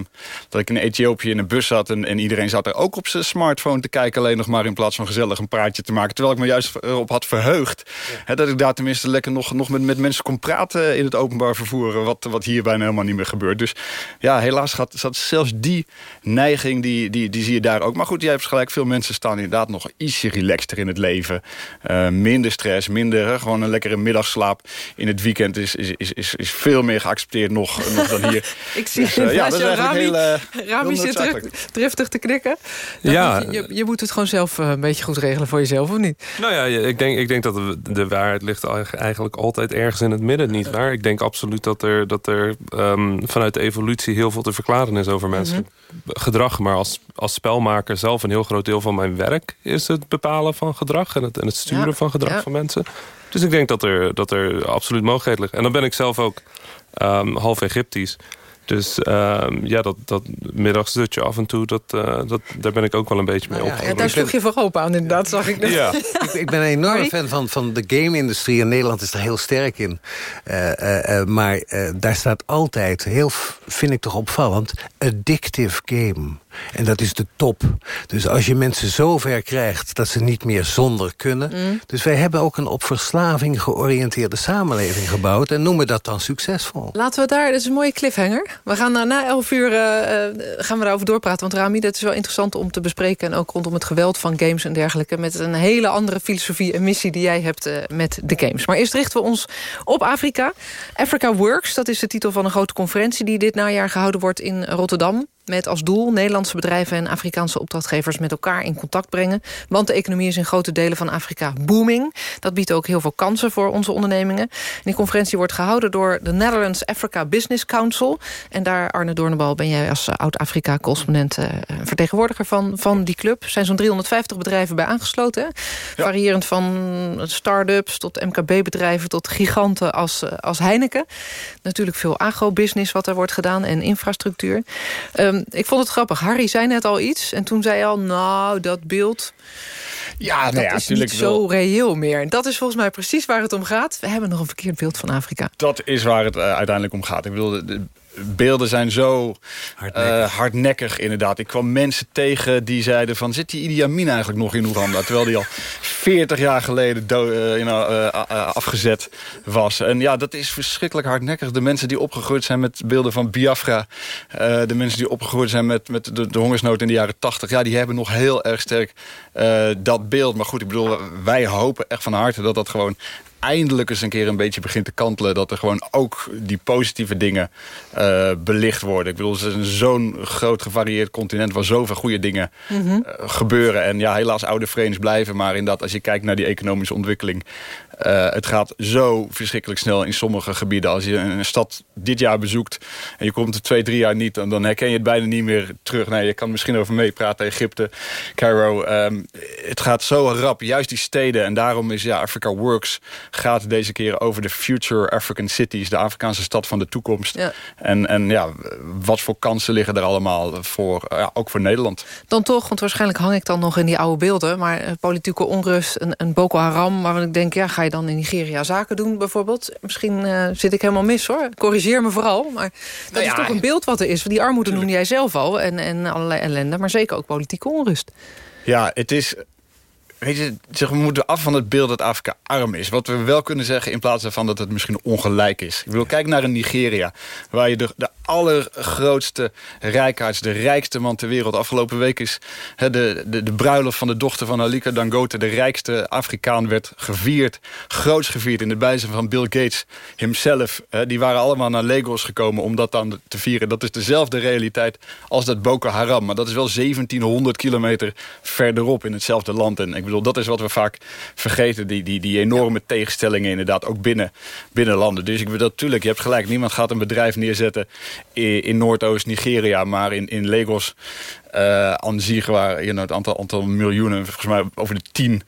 Speaker 34: dat ik in Ethiopië in een bus zat en, en, iedereen zat er ook op zijn smartphone te kijken... alleen nog maar in plaats van gezellig een praatje te maken. Terwijl ik me juist op had verheugd. Hè, dat ik daar tenminste lekker nog, nog met, met mensen kon praten in het openbaar vervoer... Wat, wat hier bijna helemaal niet meer gebeurt. Dus ja, helaas gaat, zat zelfs die neiging, die, die, die zie je daar ook. Maar goed, jij hebt gelijk, veel mensen staan inderdaad nog ietsje relaxter in het leven. Uh, minder stress, minder, gewoon een lekkere middagslaap in het weekend... is, is, is, is, veel meer geaccepteerd nog, nog hier.
Speaker 2: Ik zie dus, uh, ja, dat is Rami, heel, uh, Rami zit driftig te knikken. Ja. Je, je, je, moet het gewoon zelf uh, een beetje goed regelen voor jezelf, of niet?
Speaker 35: Nou ja, ik denk, ik denk dat de, waarheid ligt eigenlijk altijd ergens in het midden, niet waar? Ik denk absoluut dat er, dat er um, vanuit de evolutie heel veel te verklaren is over menselijk mm -hmm. gedrag. Maar als, als spelmaker zelf een heel groot deel van mijn werk is het bepalen van gedrag en het, en het sturen ja. van gedrag ja. van mensen. Dus ik denk dat er, dat er absoluut mogelijkheid ligt. En dan ben ik zelf ook um, half Egyptisch. Dus uh, ja, dat, dat middagsdutje af en toe, dat, uh, dat, daar ben ik ook wel een beetje mee nou ja, opgegroeid.
Speaker 2: Ja, daar sloeg je voor open aan, inderdaad, zag ik.
Speaker 35: Ja.
Speaker 18: ik, ik, ben een enorm fan van, van de game-industrie. En Nederland is er heel sterk in. Uh, maar daar staat altijd, heel, vind ik toch opvallend... addictive game. En dat is de top. Dus als je mensen zover krijgt dat ze niet meer zonder kunnen... Mm. Dus wij hebben ook een op verslaving georiënteerde samenleving gebouwd... en noemen dat dan succesvol.
Speaker 2: Laten we daar, dat is een mooie cliffhanger. We gaan na elf uur uh, gaan we daarover doorpraten. Want Rami, dat is wel interessant om te bespreken... en ook rondom het geweld van games en dergelijke... met een hele andere filosofie en missie die jij hebt uh, met de games. Maar eerst richten we ons op Afrika. Africa Works, dat is de titel van een grote conferentie... die dit najaar gehouden wordt in Rotterdam met als doel Nederlandse bedrijven en Afrikaanse opdrachtgevers met elkaar in contact brengen. Want de economie is in grote delen van Afrika booming. Dat biedt ook heel veel kansen voor onze ondernemingen. die conferentie wordt gehouden door de Netherlands Africa Business Council. En daar, Arne Doornbal, ben jij als oud-Afrika-correspondent uh, vertegenwoordiger van, van die club. Er zijn zo'n 350 bedrijven bij aangesloten. Hè? Ja. Variërend van start-ups tot MKB-bedrijven tot giganten als, als Heineken. Natuurlijk veel agrobusiness wat er wordt gedaan en infrastructuur. Um, Ehm, ik vond het grappig. Harry zei net al iets. En toen zei hij al, nou, dat beeld...
Speaker 34: Ja, nou
Speaker 2: dat
Speaker 34: ja,
Speaker 2: is
Speaker 34: natuurlijk
Speaker 2: niet
Speaker 34: wel.
Speaker 2: zo reëel meer. En dat is volgens mij precies waar het om gaat. We hebben nog een verkeerd beeld van Afrika.
Speaker 34: Dat is waar het eh, uiteindelijk om gaat. Ik bedoel, de, de beelden zijn zo hardnekkig. hardnekkig, inderdaad. Ik kwam mensen tegen die zeiden van... zit die Idi Amin eigenlijk nog in Oeganda? Terwijl die al 40 jaar geleden do- eh, know, eh, eh, afgezet was. En ja, dat is verschrikkelijk hardnekkig. De mensen die opgegroeid zijn met beelden van Biafra... eh, de mensen die opgegroeid zijn met, met de, de hongersnood in de jaren 80... ja, die hebben nog heel erg sterk eh, dat beeld. Maar goed, ik bedoel, wij hopen echt van harte dat dat gewoon eindelijk eens een keer een beetje begint te kantelen. Dat er gewoon ook die positieve dingen eh, belicht worden. Ik bedoel, het is een zo'n groot gevarieerd continent... waar zoveel goede dingen
Speaker 36: Mhm.
Speaker 34: eh, gebeuren. En ja, helaas oude frames blijven. Maar inderdaad, als je kijkt naar die economische ontwikkeling... eh, het gaat zo verschrikkelijk snel in sommige gebieden. Als je een stad dit jaar bezoekt en je komt er twee, drie jaar niet... dan, dan herken je het bijna niet meer terug. Nee, je kan misschien over meepraten. Egypte, Cairo. ehm, het gaat zo rap, juist die steden. En daarom is ja, Africa Works gaat deze keer over de Future African Cities. De Afrikaanse stad van de toekomst.
Speaker 2: Ja.
Speaker 34: En, en ja, wat voor kansen liggen er allemaal voor, eh, ja, ook voor Nederland.
Speaker 2: Dan toch, want waarschijnlijk hang ik dan nog in die oude beelden... maar eh, politieke onrust, een, een Boko Haram... waarvan ik denk, ja, ga je dan in Nigeria zaken doen bijvoorbeeld? Misschien eh, zit ik helemaal mis, hoor. Corrigeer me vooral. Maar dat
Speaker 34: Nou
Speaker 2: is toch een beeld wat er is. Die armoede noemde jij zelf al en, en allerlei ellende... maar zeker ook politieke onrust.
Speaker 34: Ja, het is... Weet je, zeg, we moeten af van het beeld dat Afrika arm is. Wat we wel kunnen zeggen in plaats daarvan dat het misschien ongelijk is. Ik bedoel, kijk naar een Nigeria. Waar je de, de allergrootste rijkaards, de rijkste man ter wereld. Afgelopen week is de, de, de bruiloft van de dochter van Alika Dangote... de rijkste Afrikaan werd gevierd. Groots gevierd in de bijzijn van Bill Gates himself. Die waren allemaal naar Lagos gekomen om dat dan te vieren. Dat is dezelfde realiteit als dat Boko Haram. Maar dat is wel 1700 kilometer verderop in hetzelfde land. En ik bedoel, dat is wat we vaak vergeten. Die, die, die enorme tegenstellingen inderdaad, ook binnen, binnen landen. Dus ik bedoel, natuurlijk, je hebt gelijk. Niemand gaat een bedrijf neerzetten in, in Noordoost-Nigeria. Maar in, in Lagos eh aan zich, waar you know, het aantal, aantal miljoenen, volgens mij over de tien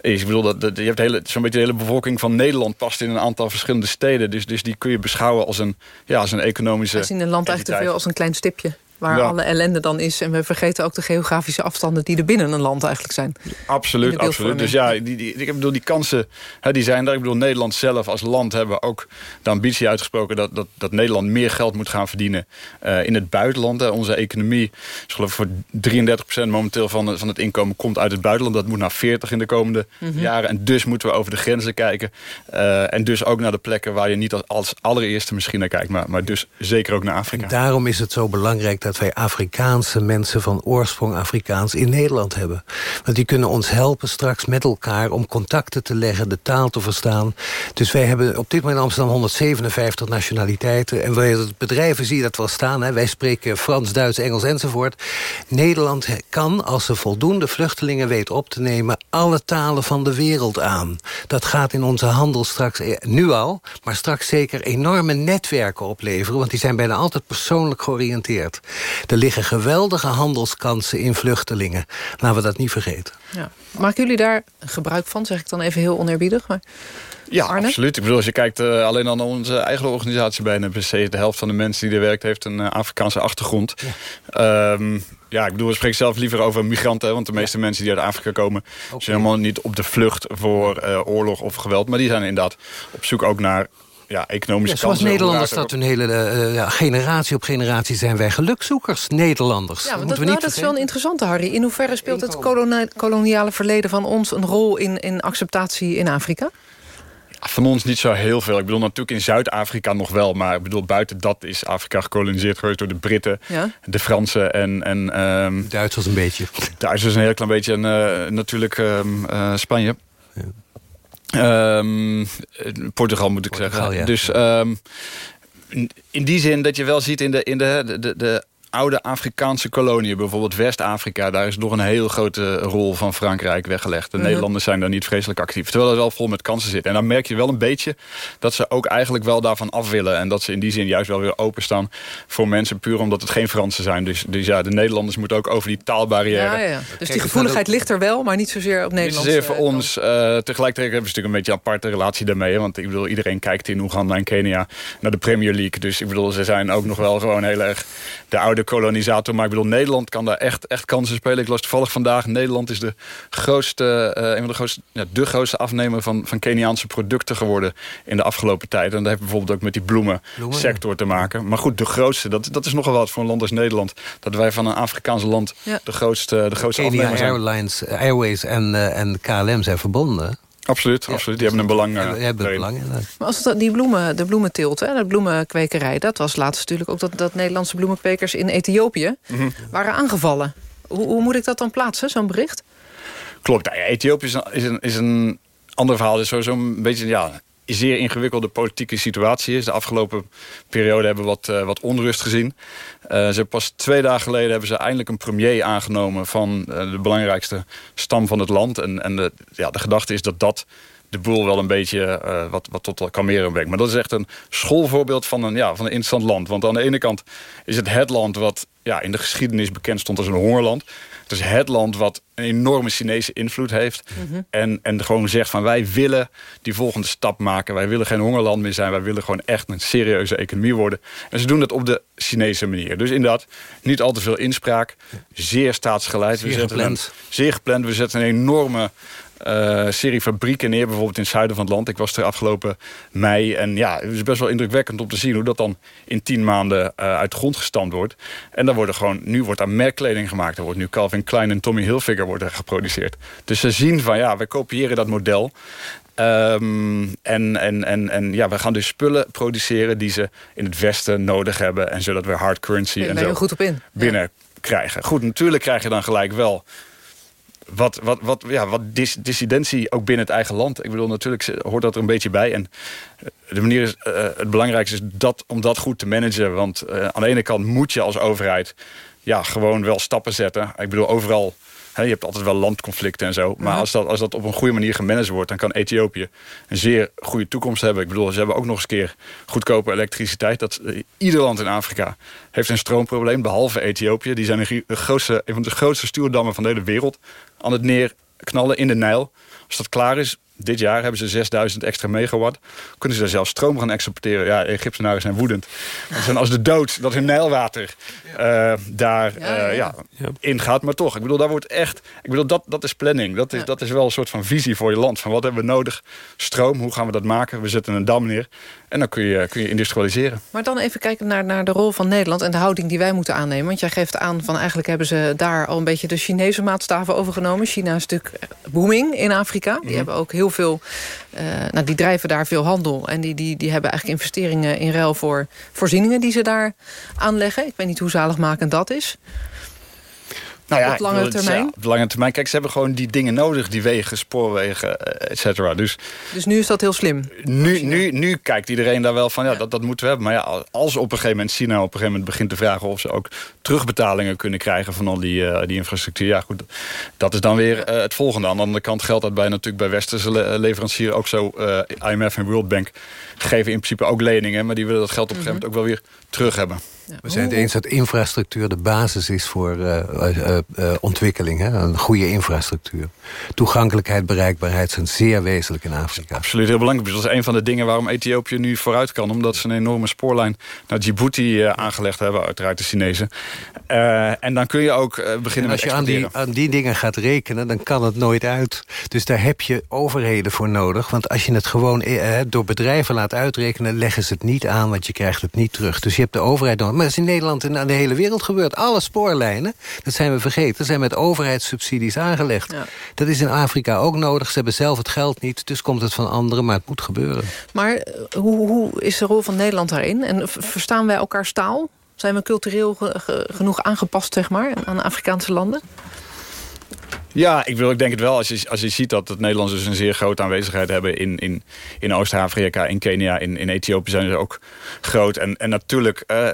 Speaker 34: is. Ik bedoel, dat, dat, je hebt hele- zo'n beetje de hele bevolking van Nederland past in een aantal verschillende steden. Dus, dus die kun je beschouwen als een, ja, als een economische
Speaker 2: zien een land eigenlijk te veel als een klein stipje... waar
Speaker 34: Ja.
Speaker 2: alle ellende dan is. En we vergeten ook de geografische afstanden... die er binnen een land eigenlijk zijn.
Speaker 34: Absoluut, absoluut. Dus ja, die, die, ik bedoel, die kansen hè, die zijn daar. Ik bedoel, Nederland zelf als land hebben ook de ambitie uitgesproken... dat, dat, dat Nederland meer geld moet gaan verdienen eh, in het buitenland. Hè. Onze economie is geloof ik voor 33% momenteel van, van het inkomen komt uit het buitenland. Dat moet naar 40 in de komende
Speaker 18: Mhm.
Speaker 34: jaren. En dus moeten we over de grenzen kijken. Eh, en dus ook naar de plekken waar je niet als, als allereerste misschien naar kijkt... maar, maar dus zeker ook naar Afrika.
Speaker 18: Daarom is het zo belangrijk dat wij Afrikaanse mensen van oorsprong Afrikaans in Nederland hebben. Want die kunnen ons helpen straks met elkaar om contacten te leggen, de taal te verstaan. Dus wij hebben op dit moment in Amsterdam 157 nationaliteiten. En de bedrijven zie je dat wel staan. Hè. Wij spreken Frans, Duits, Engels enzovoort. Nederland kan, als ze voldoende vluchtelingen weet op te nemen... alle talen van de wereld aan. Dat gaat in onze handel straks, eh, nu al... maar straks zeker enorme netwerken opleveren... want die zijn bijna altijd persoonlijk georiënteerd. Er liggen geweldige handelskansen in vluchtelingen. Laten we dat niet vergeten.
Speaker 2: Ja. Maken jullie daar gebruik van, zeg ik dan even heel oneerbiedig? Maar...
Speaker 34: Ja,
Speaker 2: Arne?
Speaker 34: absoluut. Ik bedoel, als je kijkt eh, alleen al naar onze eigen organisatie bij NPC... de helft van de mensen die er werkt heeft een eh, Afrikaanse achtergrond. Ja. ja, ik bedoel, we spreken zelf liever over migranten... want de meeste mensen die uit Afrika komen... zijn helemaal niet op de vlucht voor eh, oorlog of geweld... maar die zijn inderdaad op zoek ook naar ja, economische
Speaker 18: Ja, zoals
Speaker 34: kansen.
Speaker 18: Nederlanders dat een hele eh, ja, generatie op generatie zijn wij gelukzoekers, Nederlanders.
Speaker 2: Ja,
Speaker 18: dat
Speaker 2: want dat,
Speaker 18: moeten we
Speaker 2: nou, dat is wel een interessante, Harry. In hoeverre speelt het koloniale verleden van ons... een rol in, in acceptatie in Afrika?
Speaker 34: Van ons niet zo heel veel. Ik bedoel, natuurlijk in Zuid-Afrika nog wel. Maar ik bedoel, buiten dat is Afrika gekoloniseerd geweest door de Britten,
Speaker 2: Ja.
Speaker 34: de Fransen en... en ehm,
Speaker 18: Duitsers een beetje.
Speaker 34: Duitsers een heel klein beetje en eh, natuurlijk ehm, eh, Spanje. Ehm, Portugal moet ik zeggen.
Speaker 18: ja.
Speaker 34: Dus ehm, in- die zin dat je wel ziet in de, in de, de, de oude Afrikaanse koloniën, bijvoorbeeld West-Afrika, daar is nog een heel grote rol van Frankrijk weggelegd. De
Speaker 18: Mhm.
Speaker 34: Nederlanders zijn daar niet vreselijk actief. Terwijl het wel vol met kansen zit. En dan merk je wel een beetje dat ze ook eigenlijk wel daarvan af willen. En dat ze in die zin juist wel weer openstaan voor mensen, puur omdat het geen Fransen zijn. Dus, dus ja, de Nederlanders moeten ook over die taalbarrière.
Speaker 2: Ja, ja. Dus die gevoeligheid ligt er wel, maar niet zozeer op
Speaker 34: Niet
Speaker 2: Nederland.
Speaker 34: zozeer voor ons. eh, tegelijkertijd hebben we natuurlijk een beetje een aparte relatie daarmee. Want ik bedoel, iedereen kijkt in Oeganda en Kenia naar de Premier League. Dus ik bedoel, ze zijn ook nog wel gewoon heel erg de oude de kolonisator. Maar ik bedoel, Nederland kan daar echt, echt kansen spelen. Ik las toevallig vandaag, Nederland is de grootste, uh, een van de grootste, ja, de grootste afnemer van, van Keniaanse producten geworden in de afgelopen tijd. En dat heeft bijvoorbeeld ook met die bloemensector te maken. Maar goed, de grootste, dat, dat is nogal wat voor een land als Nederland. Dat wij van een Afrikaans land de grootste, de grootste
Speaker 18: Kenia
Speaker 34: afnemer zijn.
Speaker 18: Airlines, Airways en, uh, en KLM zijn verbonden.
Speaker 34: Absoluut, absoluut. Die hebben een belang.
Speaker 18: Uh, hebben een belang
Speaker 2: maar als het, die bloemen, de bloementeelt, hè, de bloemenkwekerij... dat was laatst natuurlijk ook dat, dat Nederlandse bloemenkwekers in Ethiopië... Mm -hmm. waren aangevallen. Hoe, hoe, moet ik dat dan plaatsen, zo'n bericht?
Speaker 34: Klopt, nou, Ethiopië is een, is, een, is een ander verhaal. Het is sowieso een beetje ja, zeer ingewikkelde politieke situatie is. De afgelopen periode hebben we wat, uh, wat onrust gezien. Uh, ze pas twee dagen geleden hebben ze eindelijk een premier aangenomen... van uh, de belangrijkste stam van het land. En, en de, ja, de gedachte is dat dat de boel wel een beetje wat, wat tot kalmeren brengt. Maar dat is echt een schoolvoorbeeld van een, ja, van een interessant land. Want aan de ene kant is het het land wat ja, in de geschiedenis bekend stond als een hongerland. Het is het land wat een enorme Chinese invloed heeft. Mm -hmm. en, en gewoon zegt van wij willen die volgende stap maken. Wij willen geen hongerland meer zijn. Wij willen gewoon echt een serieuze economie worden. En ze doen dat op de Chinese manier. Dus inderdaad, niet al te veel inspraak. Zeer staatsgeleid.
Speaker 18: Zeer gepland.
Speaker 34: Een, zeer gepland. We zetten een enorme uh, serie fabrieken neer, bijvoorbeeld in het zuiden van het land. Ik was er afgelopen mei en ja, het is best wel indrukwekkend om te zien hoe dat dan in tien maanden uh, uit de grond gestampt wordt. En dan worden gewoon, nu wordt daar merkkleding gemaakt. Er wordt nu Calvin Klein en Tommy Hilfiger worden geproduceerd. Dus ze zien van ja, we kopiëren dat model. Um, en, en, en, en ja, we gaan dus spullen produceren die ze in het Westen nodig hebben. En zodat we hard currency en zo
Speaker 2: goed op in.
Speaker 34: binnen
Speaker 2: Ja.
Speaker 34: krijgen. Goed, natuurlijk krijg je dan gelijk wel wat, wat, wat, ja, wat dis, dissidentie ook binnen het eigen land. Ik bedoel, natuurlijk hoort dat er een beetje bij. En de manier is, uh, het belangrijkste is dat, om dat goed te managen. Want aan de ene kant moet je als overheid ja, gewoon wel stappen zetten. Ik bedoel, overal... He, je hebt altijd wel landconflicten en zo. Maar
Speaker 2: Mhm.
Speaker 34: als, dat, als dat op een goede manier gemanaged wordt... dan kan Ethiopië een zeer goede toekomst hebben. Ik bedoel, ze hebben ook nog eens een keer goedkope elektriciteit. Dat, uh, ieder land in Afrika heeft een stroomprobleem, behalve Ethiopië. Die zijn een, de grootste, een van de grootste stuurdammen van de hele wereld... aan het neerknallen in de Nijl. Als dat klaar is, dit jaar hebben ze 6000 extra megawatt. Kunnen ze daar zelfs stroom gaan exporteren. Ja, Egyptenaren zijn woedend. Ze zijn als de dood dat hun Nijlwater daar ja, uh, ja. ja, ingaat. Maar toch, ik bedoel, daar wordt echt... Ik bedoel, dat, dat is planning. Dat is, dat is wel een soort van visie voor je land. Van wat hebben we nodig? Stroom, hoe gaan we dat maken? We zetten een dam neer. En dan kun je, kun je industrialiseren.
Speaker 2: Maar dan even kijken naar, naar de rol van Nederland... en de houding die wij moeten aannemen. Want jij geeft aan van eigenlijk hebben ze daar al een beetje... de Chinese maatstaven overgenomen. China is natuurlijk booming in Afrika. Die mm. hebben ook heel veel... Uh, nou, die drijven daar veel handel. En die, die, die hebben eigenlijk investeringen in ruil voor voorzieningen... die ze daar aanleggen. Ik weet niet hoe zaligmakend dat is.
Speaker 34: Nou ja,
Speaker 2: op lange termijn?
Speaker 34: Ja, op lange termijn. Kijk, ze hebben gewoon die dingen nodig. Die wegen, spoorwegen, et cetera. Dus,
Speaker 2: dus nu is dat heel slim?
Speaker 34: Nu, nu, nu kijkt iedereen daar wel van, ja, dat, dat moeten we hebben. Maar ja, als op een gegeven moment China op een gegeven moment begint te vragen... of ze ook terugbetalingen kunnen krijgen van al die, uh, die infrastructuur. Ja, goed, dat is dan weer uh, het volgende. Aan de andere kant geldt dat bij natuurlijk bij westerse le leverancieren ook zo. Uh, IMF en World Bank geven in principe ook leningen. Maar die willen dat geld op een gegeven moment ook wel weer terug hebben.
Speaker 18: Ja. We zijn het eens dat infrastructuur de basis is voor uh, uh, uh, ontwikkeling. Hè? Een goede infrastructuur. Toegankelijkheid, bereikbaarheid zijn zeer wezenlijk in Afrika.
Speaker 34: Absoluut heel belangrijk. Dat is een van de dingen waarom Ethiopië nu vooruit kan. Omdat ze een enorme spoorlijn naar Djibouti aangelegd hebben. Uiteraard de Chinezen. en dan kun je ook beginnen
Speaker 18: en als
Speaker 34: met
Speaker 18: je aan die, aan die dingen gaat rekenen, dan kan het nooit uit. Dus daar heb je overheden voor nodig. Want als je het gewoon door bedrijven laat uitrekenen... leggen ze het niet aan, want je krijgt het niet terug. Dus je hebt de overheid nodig. Maar dat is in Nederland en aan de hele wereld gebeurd. Alle spoorlijnen, dat zijn we vergeten, zijn met overheidssubsidies aangelegd. Ja. Dat is in Afrika ook nodig. Ze hebben zelf het geld niet, dus komt het van anderen, maar het moet gebeuren.
Speaker 2: Maar hoe, hoe is de rol van Nederland daarin? En verstaan wij elkaars taal? Zijn we cultureel ge ge genoeg aangepast, zeg maar, aan Afrikaanse landen?
Speaker 34: Ja, ik, wil, ik denk het wel. Als je, als je ziet dat het Nederlands dus een zeer grote aanwezigheid hebben in, in, in Oost-Afrika, in Kenia, in, in Ethiopië zijn ze ook groot. En, en natuurlijk uh,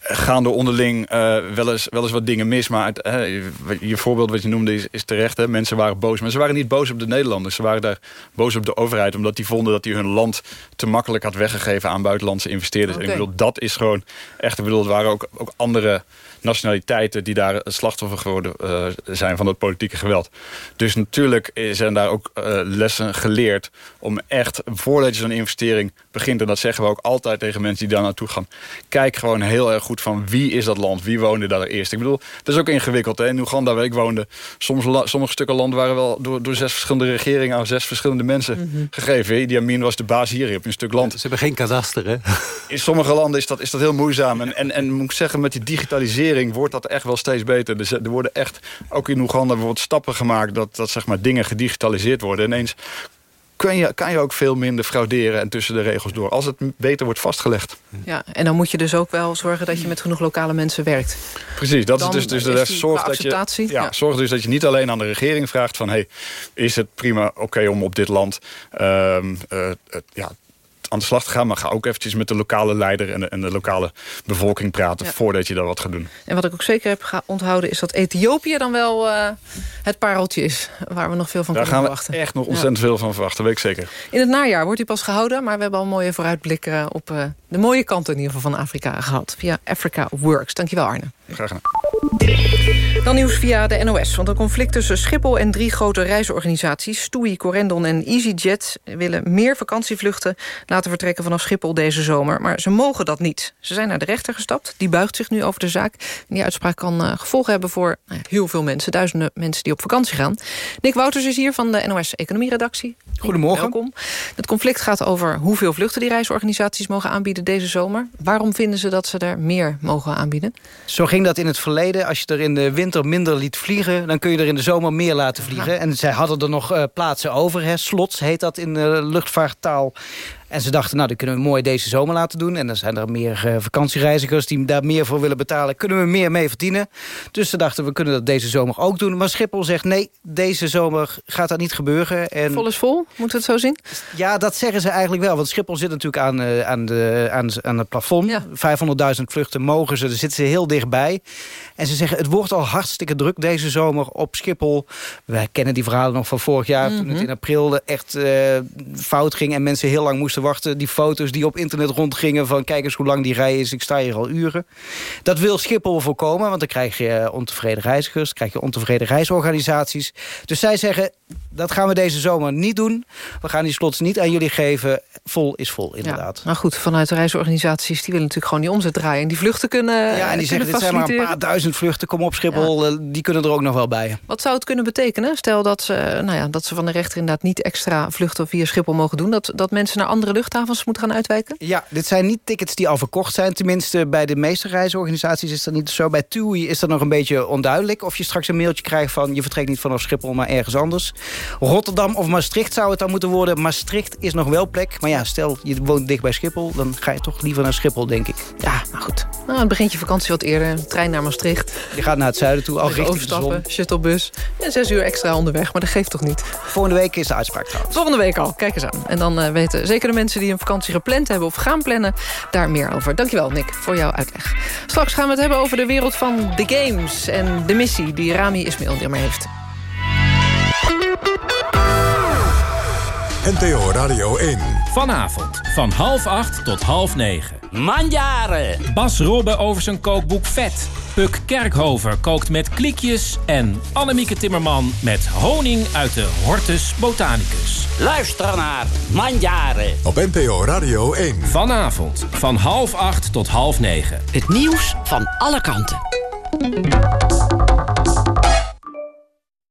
Speaker 34: gaan er onderling uh, wel, eens, wel eens wat dingen mis. Maar het, uh, je voorbeeld wat je noemde is, is terecht. Hè? Mensen waren boos. Maar ze waren niet boos op de Nederlanders. Ze waren daar boos op de overheid. Omdat die vonden dat die hun land te makkelijk had weggegeven aan buitenlandse investeerders. Okay. En ik bedoel, dat is gewoon echt... Ik bedoel, het waren ook, ook andere nationaliteiten die daar het slachtoffer geworden uh, zijn van het politieke geweld. Dus natuurlijk zijn daar ook uh, lessen geleerd om echt, voordat je zo'n investering begint, en dat zeggen we ook altijd tegen mensen die daar naartoe gaan, kijk gewoon heel erg goed van wie is dat land, wie woonde daar eerst. Ik bedoel, dat is ook ingewikkeld. Hè? In Oeganda, waar ik woonde, soms, sommige stukken land waren wel door, door zes verschillende regeringen aan zes verschillende mensen mm gegeven. Idi Amin was de baas hier, hebt een stuk land.
Speaker 18: Ze hebben geen kadaster, hè?
Speaker 34: In sommige landen is dat, is dat heel moeizaam. En, en, en moet ik zeggen, met die digitalisering wordt dat echt wel steeds beter. Dus er worden echt, ook in Oeganda, wordt stappen gemaakt dat, dat zeg maar, dingen gedigitaliseerd worden. Ineens kan je, kan je ook veel minder frauderen en tussen de regels door. Als het beter wordt vastgelegd.
Speaker 2: Ja, en dan moet je dus ook wel zorgen dat je met genoeg lokale mensen werkt.
Speaker 34: Precies, dat is dus, dus de rest. Zorg dat je, ja, zorg dus dat je niet alleen aan de regering vraagt van... hey, is het prima oké om op dit land uh, uh, ja, aan de slag te gaan. Maar ga ook eventjes met de lokale leider en de, en de lokale bevolking praten... voordat je daar wat gaat doen.
Speaker 2: En wat ik ook zeker heb onthouden is dat Ethiopië dan wel uh, het pareltje is. Waar we nog veel van
Speaker 34: daar
Speaker 2: kunnen
Speaker 34: verwachten. Daar gaan we echt nog ontzettend veel van verwachten, weet ik zeker.
Speaker 2: In het najaar wordt hij pas gehouden. Maar we hebben al mooie vooruitblikken op uh, de mooie kanten in ieder geval van Afrika gehad. Via Africa Works. Dankjewel Arne.
Speaker 34: Graag gedaan.
Speaker 2: Dan nieuws via de NOS. Want een conflict tussen Schiphol en drie grote reisorganisaties... TUI, Corendon en EasyJet willen meer vakantievluchten... laten vertrekken vanaf Schiphol deze zomer. Maar ze mogen dat niet. Ze zijn naar de rechter gestapt. Die buigt zich nu over de zaak. En die uitspraak kan uh, gevolgen hebben voor nou, heel veel mensen. Duizenden mensen die op vakantie gaan. Nick Wouters is hier van de NOS Economieredactie.
Speaker 36: Goedemorgen.
Speaker 2: Welkom. Het conflict gaat over hoeveel vluchten die reisorganisaties mogen aanbieden deze zomer. Waarom vinden ze dat ze er meer mogen aanbieden?
Speaker 36: Zo ging dat in het verleden. Als je er in de winter minder liet vliegen... dan kun je er in de zomer meer laten vliegen. En zij hadden er nog uh, plaatsen over. Hè. Slots heet dat in de luchtvaarttaal. En ze dachten, nou, dat kunnen we mooi deze zomer laten doen. En dan zijn er meer uh, vakantiereizigers die daar meer voor willen betalen. Kunnen we meer mee verdienen. Dus ze dachten, we kunnen dat deze zomer ook doen. Maar Schiphol zegt, nee, deze zomer gaat dat niet gebeuren. En...
Speaker 2: Vol is vol, moeten we het zo zien?
Speaker 36: Ja, dat zeggen ze eigenlijk wel. Want Schiphol zit natuurlijk aan, uh, aan, de, aan, aan het plafond. Ja. 500.000 vluchten mogen ze, daar zitten ze heel dichtbij. En ze zeggen, het wordt al hartstikke druk deze zomer op Schiphol. Wij kennen die verhalen nog van vorig jaar... Mm -hmm. toen het in april echt uh, fout ging... en mensen heel lang moesten wachten. Die foto's die op internet rondgingen van... kijk eens hoe lang die rij is, ik sta hier al uren. Dat wil Schiphol voorkomen, want dan krijg je ontevreden reizigers... krijg je ontevreden reisorganisaties. Dus zij zeggen, dat gaan we deze zomer niet doen. We gaan die slots niet aan jullie geven. Vol is vol, inderdaad.
Speaker 2: Ja, maar goed, vanuit de reisorganisaties... die willen natuurlijk gewoon die omzet draaien... en die vluchten kunnen
Speaker 36: Ja, en die zeggen, dit zijn maar een paar duizend vluchten. Kom op, Schiphol, ja. die kunnen er ook nog wel bij.
Speaker 2: Wat zou het kunnen betekenen? Stel dat ze, nou ja, dat ze van de rechter inderdaad niet extra vluchten... via Schiphol mogen doen. Dat, dat mensen naar andere luchthavens moeten gaan uitwijken?
Speaker 36: Ja, dit zijn niet tickets die al verkocht zijn. Tenminste, bij de meeste reisorganisaties is dat niet zo. Bij TUI is dat nog een beetje onduidelijk. Of je straks een mailtje krijgt van... je vertrekt niet vanaf Schiphol, maar ergens anders. Rotterdam of Maastricht zou het dan moeten worden. Maastricht is nog wel plek. Maar ja, stel je woont dicht bij Schiphol... dan ga je toch liever naar Schiphol, denk ik.
Speaker 2: Ja, nou goed. Nou, dan begint je vakantie wat eerder. Trein naar Maastricht.
Speaker 36: Je gaat naar het zuiden toe, al richting
Speaker 2: overstappen, shuttlebus. En zes uur extra onderweg, maar dat geeft toch niet?
Speaker 36: Volgende week is de uitspraak trouwens.
Speaker 2: Volgende week al, kijk eens aan. En dan uh, weten zeker de mensen die een vakantie gepland hebben... of gaan plannen, daar meer over. Dankjewel, Nick, voor jouw uitleg. Straks gaan we het hebben over de wereld van de games... en de missie die Rami Ismail maar heeft.
Speaker 1: NTO Radio 1.
Speaker 37: Vanavond van half acht tot half negen.
Speaker 38: Manjaren.
Speaker 37: Bas Robbe over zijn kookboek Vet. Puk Kerkhover kookt met kliekjes. En Annemieke Timmerman met honing uit de Hortus Botanicus.
Speaker 38: Luister naar Manjaren.
Speaker 1: Op NTO Radio 1.
Speaker 37: Vanavond van half acht tot half negen.
Speaker 38: Het nieuws van alle kanten.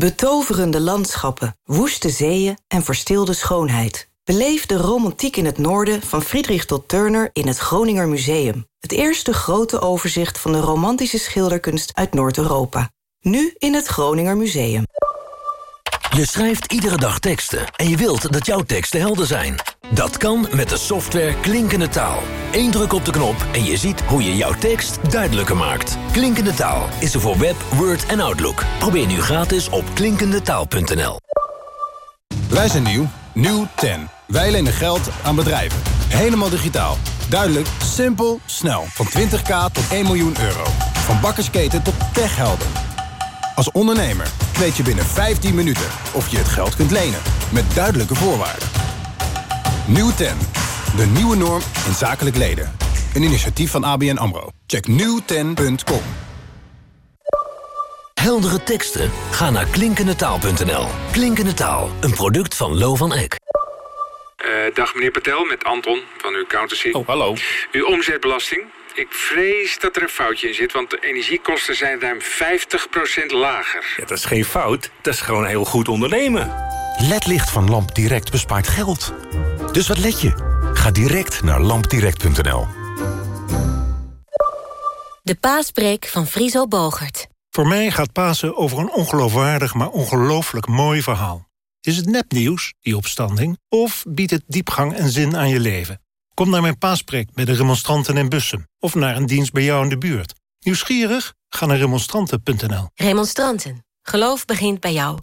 Speaker 39: Betoverende landschappen, woeste zeeën en verstilde schoonheid. Beleef de romantiek in het noorden van Friedrich tot Turner in het Groninger Museum. Het eerste grote overzicht van de romantische schilderkunst uit Noord-Europa. Nu in het Groninger Museum.
Speaker 40: Je schrijft iedere dag teksten en je wilt dat jouw teksten helder zijn. Dat kan met de software Klinkende Taal. Eén druk op de knop en je ziet hoe je jouw tekst duidelijker maakt. Klinkende Taal is er voor Web, Word en Outlook. Probeer nu gratis op klinkendetaal.nl.
Speaker 41: Wij zijn nieuw, nieuw 10. Wij lenen geld aan bedrijven. Helemaal digitaal.
Speaker 42: Duidelijk, simpel, snel. Van 20k tot 1 miljoen euro. Van bakkersketen tot techhelden. Als ondernemer weet je binnen 15 minuten of je het geld kunt lenen. Met duidelijke voorwaarden. Nieuw 10. De nieuwe norm in zakelijk leden. Een initiatief van ABN AMRO. Check nieuwten.com.
Speaker 40: Heldere teksten? Ga naar klinkendetaal.nl. Klinkende Taal, een product van Lo van Eck.
Speaker 43: Uh, dag meneer Patel, met Anton van uw accountancy.
Speaker 44: Oh, hallo.
Speaker 43: Uw omzetbelasting. Ik vrees dat er een foutje in zit, want de energiekosten zijn ruim 50% lager.
Speaker 45: Ja, dat is geen fout, dat is gewoon heel goed ondernemen.
Speaker 12: LED-licht van LampDirect bespaart geld. Dus wat let je? Ga direct naar lampdirect.nl.
Speaker 46: De paaspreek van Friso Bogert.
Speaker 47: Voor mij gaat Pasen over een ongeloofwaardig, maar ongelooflijk mooi verhaal. Is het nepnieuws, die opstanding, of biedt het diepgang en zin aan je leven? Kom naar mijn paaspreek bij de remonstranten in Bussen... of naar een dienst bij jou in de buurt. Nieuwsgierig? Ga naar remonstranten.nl.
Speaker 46: Remonstranten. Geloof begint bij jou.